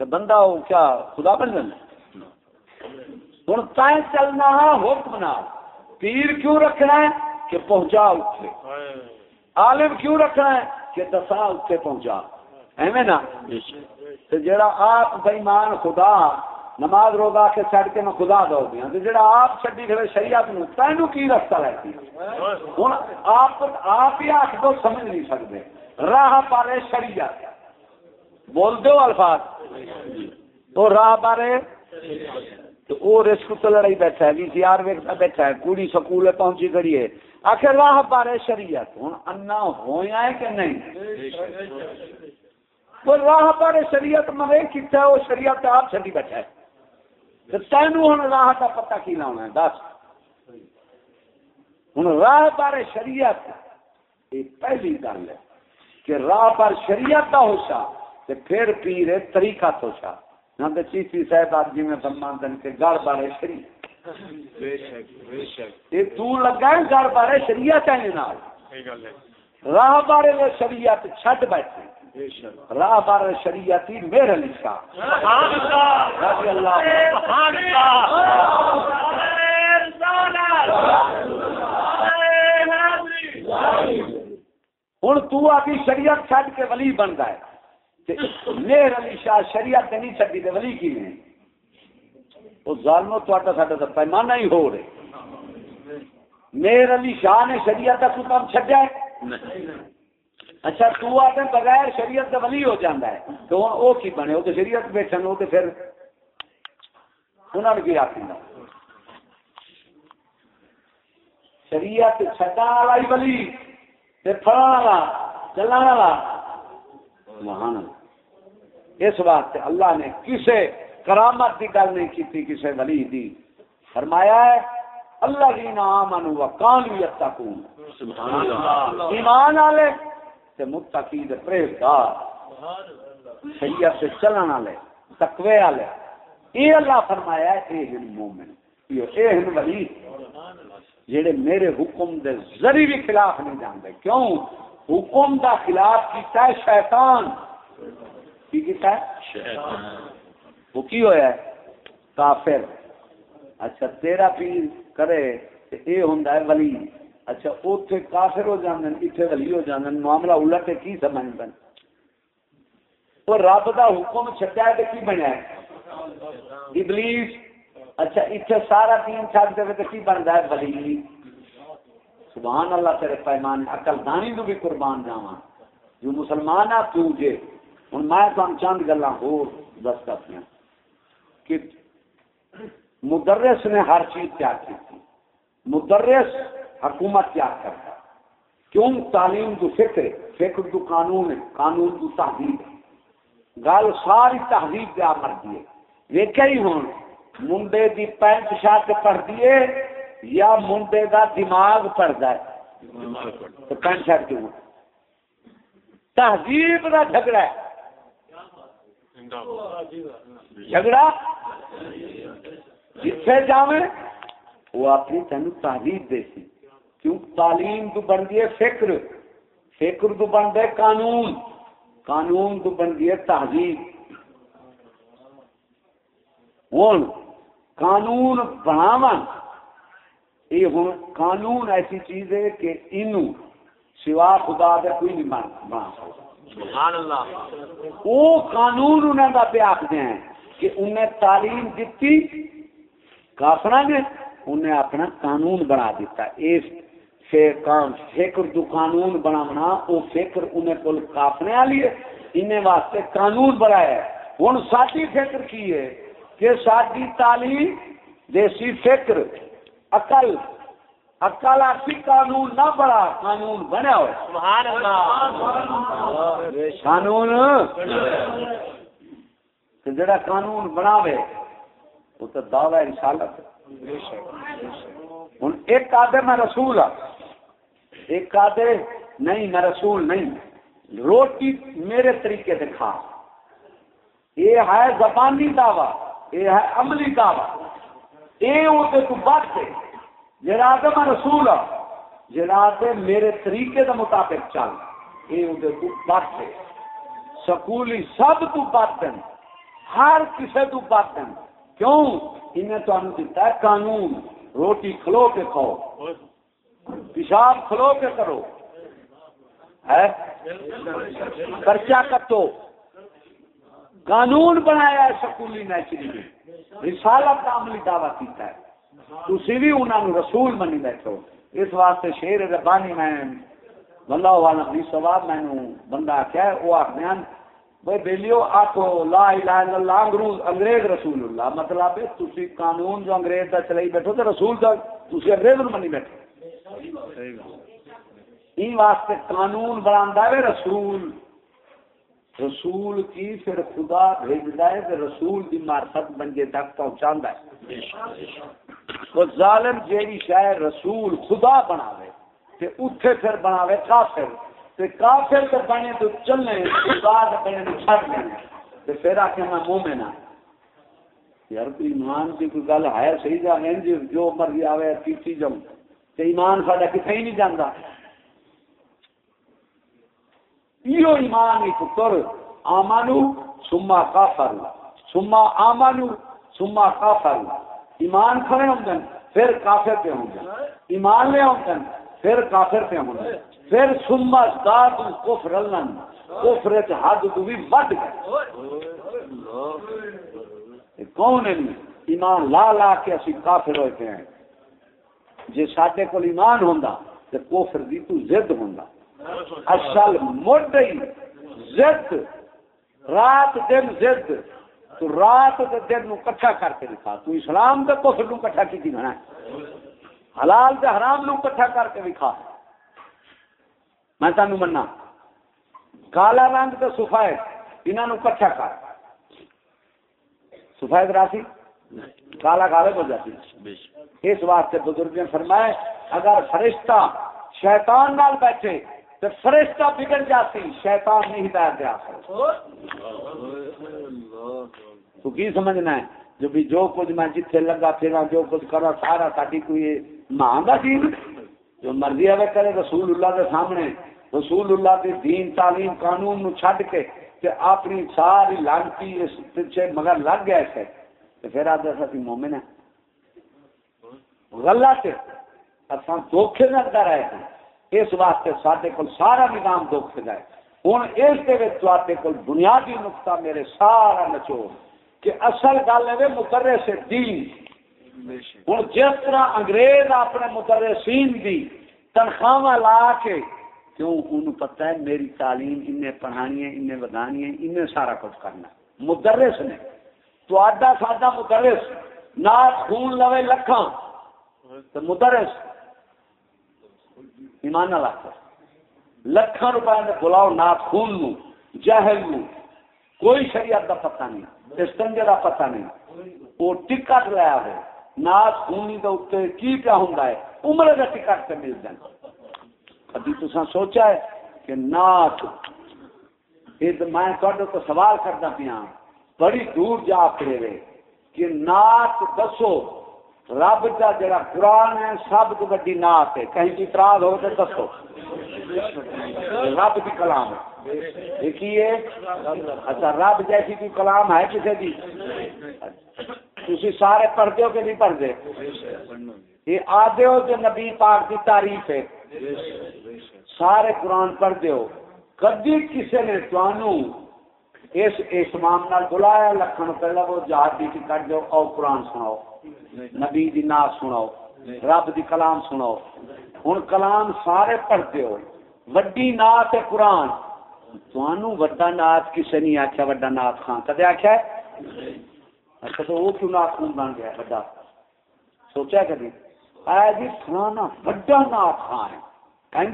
تو بندہ ہو کیا خدا بن جانا ہوں، تائیں چلنا حکم نہ پیر کیوں رکھنا ہے کہ پہنچا اتنے عالم کیوں رکھنا ہے کہ دسا اتنے پہنچا؟ ایویں نا جڑا آپ بےمان خدا نماز روزہ کے چڑھ کے میں خدا دو دیا ہاں، تو جڑا آپ چڈی کھڑے شریعت نو، تینوں کی رستہ رہتی؟ ہوں، آپ آپ ہی آخ دو، سمجھ نہیں سکتے راہ پارے شریعت بول دو الفاظ۔ تو راہ پارے۔ تو وہ رسک تو لڑائی بیٹھا ہے وی سی آر ویکتا بیٹھا ہے، کوڑی سکول پہنچی کری ہے۔ آخر راہ پارے شریعت ہوں انا ہویا ہے کہ نہیں؟ وہ راہ پارے شریعت مرے کتنا ہے وہ شریعت آپ چلی بیٹھا ہے۔ تینوں ہوں راہ کا پتہ کی لاؤنا ہے؟ دس۔ ہوں راہ پارے شریعت یہ پہلی گل ہے۔ کہ راہ پر شریعت کا ہوشا تو پھر پیر طریقہ تو شاہ۔ نہ تو چیفی صاحب آج جی میں فرمان دن کے گڑ بارے شریعت۔ یہ تو لگا ہے گڑ بارے شریعت ہے راہ بارے وہ شریعت چھٹ بیٹھے۔ راہ بارے شریعت ہی میرے لکھا رضی اللہ ہوں تو آگی شریعت چھٹ کے ولی بن گئے۔ میر علی شاہ شریعت نہیں چڈی تو ولی کی نہیں وہ ظالمو تو ساڈا تو پیمانہ ہی ہو رہے۔ میر علی شاہ نے شریعت کا کام چڈیا اچھا تو آتے بغیر شریعت کا ولی ہو جاتا ہے۔ تو ہوں وہ کی بنے؟ وہ تو شریعت بیٹھے وہ تو پھر انہوں نے کی آخر شریعت چھڈا والا ہی ولی فلاں والا۔ چلان والا مہان اس واسطے اللہ نے کسے کرامت کی گل نہیں کی کسی ولی دی۔ فرمایا ہے اللہ جی نام و ایمان والے تے متقی دے پرہیزگار۔ شریعت سے چلن والے تقوی والے۔ یہ اللہ فرمایا ہے اے ہن مومن اے ہن ولی جڑے میرے حکم دے ذری بھی خلاف نہیں جانتے۔ کیوں؟ حکم دا خلاف کیتا ہے شیطان۔ کی کیتا ہے شیطان۔ وہ کی ہویا ہے؟ کافر۔ اچھا تیرا پیر کرے یہ ہوں ولی۔ اچھا اتنے کافر ہو جانے اتنے ولی ہو جانے معاملہ الٹ کی سمجھ بن؟ تو رب کا حکم ہے تو کی بنیا ہے؟ ابلیس۔ اچھا اتنے سارا دین چھڈ دے تو کی بنتا ہے؟ ولی۔ سبحان اللہ تیرے پیمان اکل دانی تو بھی قربان جاوا جو مسلمان آ تو جے؟ ہوں میں تم چند گلا ہو دس کرتی کہ مدرس نے ہر چیز تیار کی تھی مدرس حکومت تیار کرتا۔ کیوں تعلیم تو فکر فکر تو قانون ہے قانون تو تحریر گل ساری تحریر پہ مر دیے ویکیا ہی ہوں منڈے دی پینٹ شرٹ پڑھ دیے یا منڈے دا دماغ پڑھتا ہے، تو پینٹ شرٹ کیوں تہذیب کا جھگڑا ہے۔ جھگڑا؟ جتھے جاوے وہ اپنی تین تحریر دے سی کیوں؟ تعلیم تو بن گئی فکر۔ فکر تو بن گئے قانون۔ قانون تو بن گئی تہذیب۔ ہوں قانون بناو یہ ہوں قانون ایسی چیز ہے کہ انو سوا خدا دے کوئی نہیں بنا سکتا۔ وہ قانون انہوں کا پہ آخر ہیں کہ انہیں تعلیم دیتی کافر نے انہیں اپنا قانون بنا دیتا اس فکر جو قانون بنانا وہ فکر انہیں کل کافنے والی ہے۔ انہیں واسطے قانون بنایا ہوں ساری فکر کی ہے کہ ساری تعلیم دیسی فکر عقل اکال قانون نہ بڑا قانون بنیا ہو قانون۔ جڑا قانون بنا وہ تو دعوی رسالت ہوں ایک آدھے میں رسول ہوں ایک آدھے نہیں میں رسول نہیں۔ روٹی میرے طریقے سے کھا۔ یہ ہے زبانی دعوی یہ ہے عملی دعوی۔ یہ وہ تو بات ہے جناب میں رسول ہوں۔ جناب میرے طریقے کے مطابق چل۔ یہ بات ہے۔ سکولی سب تو باتن ہر کسی تو باتن کیوں؟ انہیں تمہیں دیتا ہے قانون۔ روٹی کھلو کے کھاؤ۔ پیشاب کھلو کے کرو۔ ہے؟ پرچا کٹو۔ قانون بنایا ہے سکولی نیچری نے۔ رسالت کا عملی دعویٰ کیتا ہے۔ تھی بھی انہوں نے رسول منی بیٹھو۔ اس واسطے شیر ربانی میں بندہ والا بھی سواب میں بندہ کیا ہے وہ آخر بھائی بیلیو آخو لا الہ الا اللہ انگریز رسول اللہ۔ مطلب ہے تسی قانون جو انگریز کا چلائی بیٹھو تو رسول کا تسی انگریز نو منی بیٹھو۔ این واسطے قانون بنا ہے رسول رسول کی پھر خدا بھیجتا ہے کہ رسول کی مارفت بنجے تک پہنچا ہے۔ وہ ظالم جیڑی شاید رسول خدا بناوے، تے اتھے پھر بناوے کافر۔ تے کافر تے بنے تو چلنے خدا تے بنے تو چھڑ لینے۔ تے پھر آ کے میں مومن ہاں۔ یار کوئی ایمان کی کوئی گل ہے؟ صحیح جا جی جو مرضی آوے کیتی جاؤں۔ تے ایمان ساڈا کتنے ہی نہیں جاندا۔ ایو ایمان ہی پتر آمانو سما کافر سما آمانو سما کافر ایمان کھڑے ہوں گے پھر کافر پہ ہوں گے ایمان لے ہوں گے پھر کافر پہ ہوں گے پھر سما داد کفر لن کفر چ حد تو بھی بڑھ گئے کون ہے ایمان لا لا کے اسی کافر ہوتے ہیں جی سڈے کو ایمان ہوں تو کوفر دی تو زد ہوں اصل مڈ زد، رات دن زد، تو رات دے دن نو کٹھا کر کے دکھا۔ تو اسلام دے کفر نو کٹھا کی دینا ہے۔ حلال دے حرام نو کٹھا کر کے دکھا۔ میں تانوں مننا، کالا رنگ تے سفید انہاں نو کٹھا کر۔ سفید راسی کالا کالے ہو جاتی اس واسطے بزرگ نے فرمائے، اگر فرشتہ شیطان نال بیٹھے تو فرشتہ بگڑ جاتی، شیطان نہیں ہدایت دیا تو کی سمجھنا ہے؟ جو بھی جو کچھ میں جتنے لگا، پھر جو کچھ کرا، سارا ساری کوئی مہنگا دین؟ جو مرضی ہے کرے، رسول اللہ کے سامنے، رسول اللہ کے دین، تعلیم، قانون نو چھڈ کے کہ اپنی ساری لانتی اس پیچھے مگر لگ گیا اسے تو پھر آدھا سا مومن ہے غلط ہے۔ اصل دھوکھے نہ رہے ہیں۔ اس واسطے سارے کو سارا نظام دکھ گئے ہوں اس کو بنیادی نقطہ میرے سارا نچو کہ اصل گل ہے مقرر سے دین۔ ہوں جس طرح انگریز اپنے مدرسین دی تنخواہ لا کے، کیوں؟ ان پتہ ہے میری تعلیم انہیں پڑھانی ہے، انہیں ودانی ہے، انہیں سارا کچھ کرنا مدرس نے تو آڈا ساڈا مدرس نہ خون لوے لکھاں، تو مدرس ایمان نہ لاکھ لکھان روپئے نے بلاؤ نات خون نو، جہل نو، کوئی شریعت دا پتہ نہیں استنجے دا پتہ نہیں۔ وہ ٹکٹ لیا ہے نات خونی دے اوتے کی پیا ہوندا ہے؟ عمر دا ٹکٹ تے مل جائے ابھی تساں سوچا ہے کہ نات یہ میں تھوڑے تو سوال کرتا پیا بڑی دور جا پھرے کہ نات دسو۔ رب کا جڑا قرآن ہے، سب تو بڑی نات ہے۔ کہیں کی اعتراض ہو تو دسو۔ رب کی کلام ہے۔ دیکھیے اچھا رب جیسی کوئی کلام ہے کسی کی تھی سارے پڑھتے ہو کہ نہیں پڑھتے؟ یہ آدھے ہو جو نبی پاک کی تعریف ہے۔ سارے قرآن پڑھتے ہو۔ کدی کسی نے تمہوں اس اسمام بلایا، لکھن پہلے وہ جہاد کی کر دو اور قرآن سناؤ۔ نبی دی نات سناؤ، رب دی کلام سناؤ۔ ہوں کلام سارے پڑھتے ہو۔ وڈی نات ہے قرآن۔ تمہوں وڈا نات کسی نہیں آخیا وڈا نات خان۔ کدے آخیا اچھا تو وہ کیوں نات خون بن گیا وڈا۔ سوچا کدی؟ آیا جی فلانا وڈا نات خان ہے۔ کہ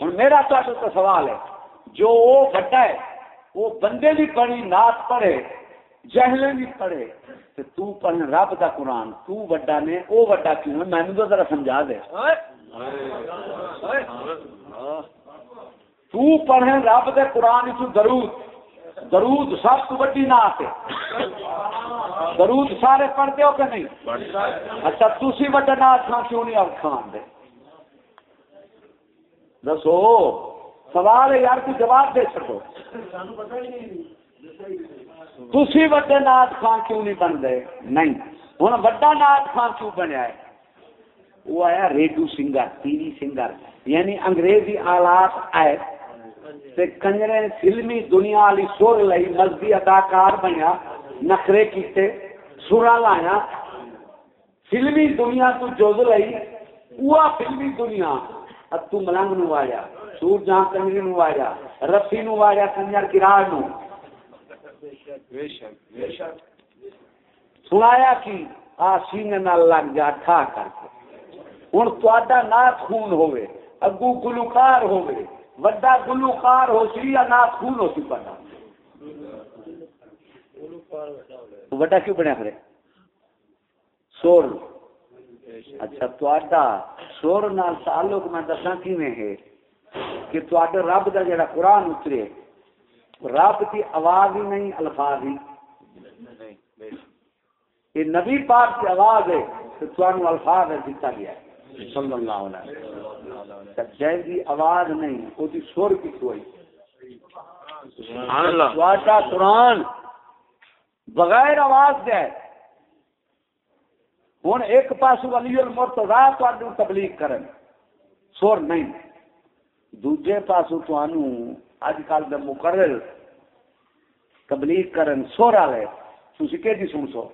ہوں میرا تو سوال ہے، جو وہ وڈا ہے وہ بندے بھی پڑھی نات پڑھے۔ جہلے بھی پڑھے تو تو پڑھ رب دا قرآن، تو وڈا نے، او وڈا کیوں ہے؟ میں تو ذرا سمجھا دے۔ تو پڑھے رب دے قرآن تو درود۔ درود سب تو بڑی نات ہے۔ درود سارے پڑھتے ہو کہ نہیں؟ اچھا تھی وڈا نات خان کیوں نہیں اب دے؟ دسو، سوال ہے، یار، کوئی جواب دے سکو؟ تھی وڈے نات خان کیوں نہیں بن گئے؟ نہیں۔ ہوں وڈا نات خان کیوں بنیا ہے؟ وہ آیا radio singer, T V singer. یعنی انگریزی آلات آئے تے کنجرے فلمی دنیا والی سر لئی مذہبی اداکار بنیا، نخرے کیتے، سرا لایا۔ فلمی دنیا تو جز لئی وہ فلمی دنیا۔ اتو ملنگ نو آیا سور جہاں کنجری نو آیا رفی نو آیا، کنجر کراڑ نو۔ سنایا کی؟ آ، سینے نال لگ جا، ٹھا کر کے۔ ہوں تا نات خون ہوئے اگو گلوکار ہوئے وڈا گلوکار ہو سی یا نات خون ہو سی پتا وڈا کیوں بنیا پھر سور۔ اچھا تا سور نال تعلق میں دسا کیویں ہے؟ کہ تے رب کا جڑا قرآن اترے رب کی آواز ہی نہیں الفاظ ہی۔ یہ نبی پاک کی آواز ہے تو تمہیں الفاظ ہے دیتا گیا صلی اللہ علیہ جائے دی آواز نہیں وہ سر کی کوئی قرآن بغیر آواز دے۔ ہوں ایک پاس علی المرتضا تو تبلیغ کرن۔ سور نہیں۔ دوجے پاسو تو اج کل دے مقرر تبلیغ کرن سور والے تھی کہ سن سو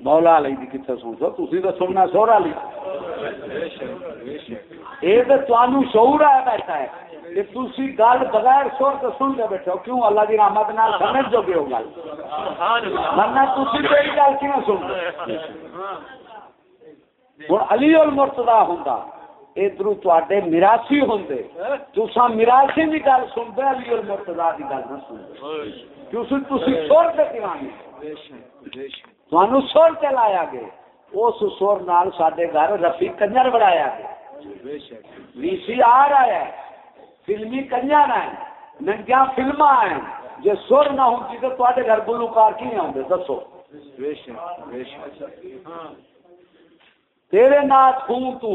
مولا علی دی کتنے سن سو تھی تو سننا سور والی یہ تو تمہوں شعور آیا بیٹھا ہے کہ تھی گل بغیر سور تو سن کے بیٹھے کیوں اللہ کی رحمت نال سمجھ جو گے ہو گل ورنہ تھی تو یہ گل کیوں سن ہوں علی المرتدا ہوں ادھر تے میراسی ہوں تسا میراسی کی گل سنتے علی المرتدا کی گل نہ سنتے۔ سر کے دیوانے تمہوں سر چلایا گے۔ اس سر نال سڈے گھر رفی کنجر بڑھایا گیا۔ وی سی آر آیا فلمی کنجر ہے ننگیا فلما ہیں۔ جی سر نہ ہوں تو تے گھر گلوکار کی آؤں دسو۔ تیرے نات خون تو۔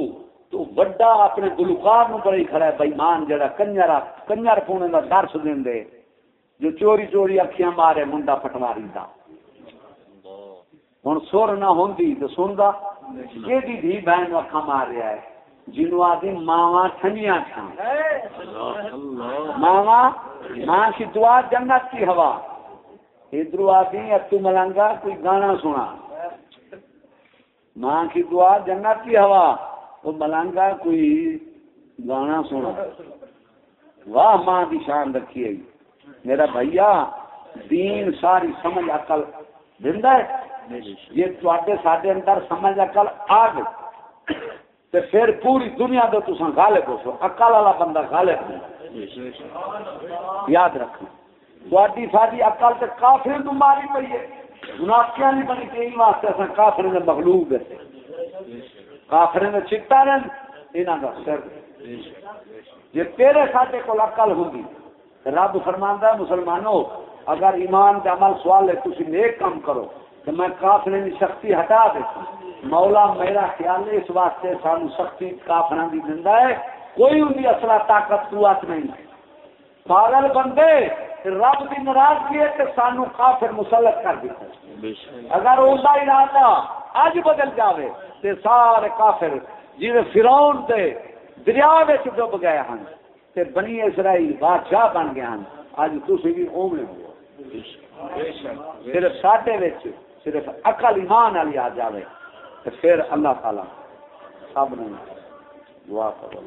تو بڑا اپنے گلوکار نو بڑی کھڑا ہے، بےمان جڑا کنجر کنجر پونے کا درس دین دے جو چوری چوری اکھیاں مارے منڈا پٹواری دا ہوں سر نہ ہوں تو سنتا کہ دھی بہن اکھا مار رہا ہے؟ جنو آدھی ماوا ٹھنڈیاں تھا ماوا ماں کی دعا جنت کی ہوا۔ ادھر آدھی اتو ملنگا، کوئی گانا سنا۔ ماں کی دعا جنت کی ہوا۔ وہ ملنگا کوئی گانا سنا واہ ماں کی شان رکھی ہے۔ میرا بھیا دین ساری سمجھ اکل دندا ہے۔ یہ تے سارے اندر سمجھ اکل آ گئی۔ تو پھر پوری دنیا دے تو گالے پوچھو اکل والا بندہ غالب گالے یاد رکھنا۔ تھی ساری اکل تو کافی ماری پی ہے۔ منافقیاں نہیں بنی کہ واسطے اصل کافر نے مخلوق ہے کافر نے چٹا رہن یہاں کا سر۔ جی تیرے ساڈے کو اکل ہوگی رب فرماندہ مسلمانوں اگر ایمان کا عمل سوال ہے تھی نیک کام کرو۔ تو میں کافر کی سختی ہٹا دیتی مولا میرا خیال ہے اس واسطے سانو سختی کافر کی دندا ہے۔ کوئی ان کی اصلا طاقت قوت نہیں۔ پاگل بندے رب کی ناراضگی ہے کہ سانو کافر مسلط کر دیتا اگر ان کا ارادہ اج بدل جاوے تے سارے کافر جی فرون تے دریا ڈب گئے ہیں تے بنی اسرائیل بادشاہ بن گئے ہیں اج تھی بھی اوے ہو۔ صرف ساڈے صرف اقل ایمان والی آ جائے تو پھر اللہ تعالی سب نے دعا کرو۔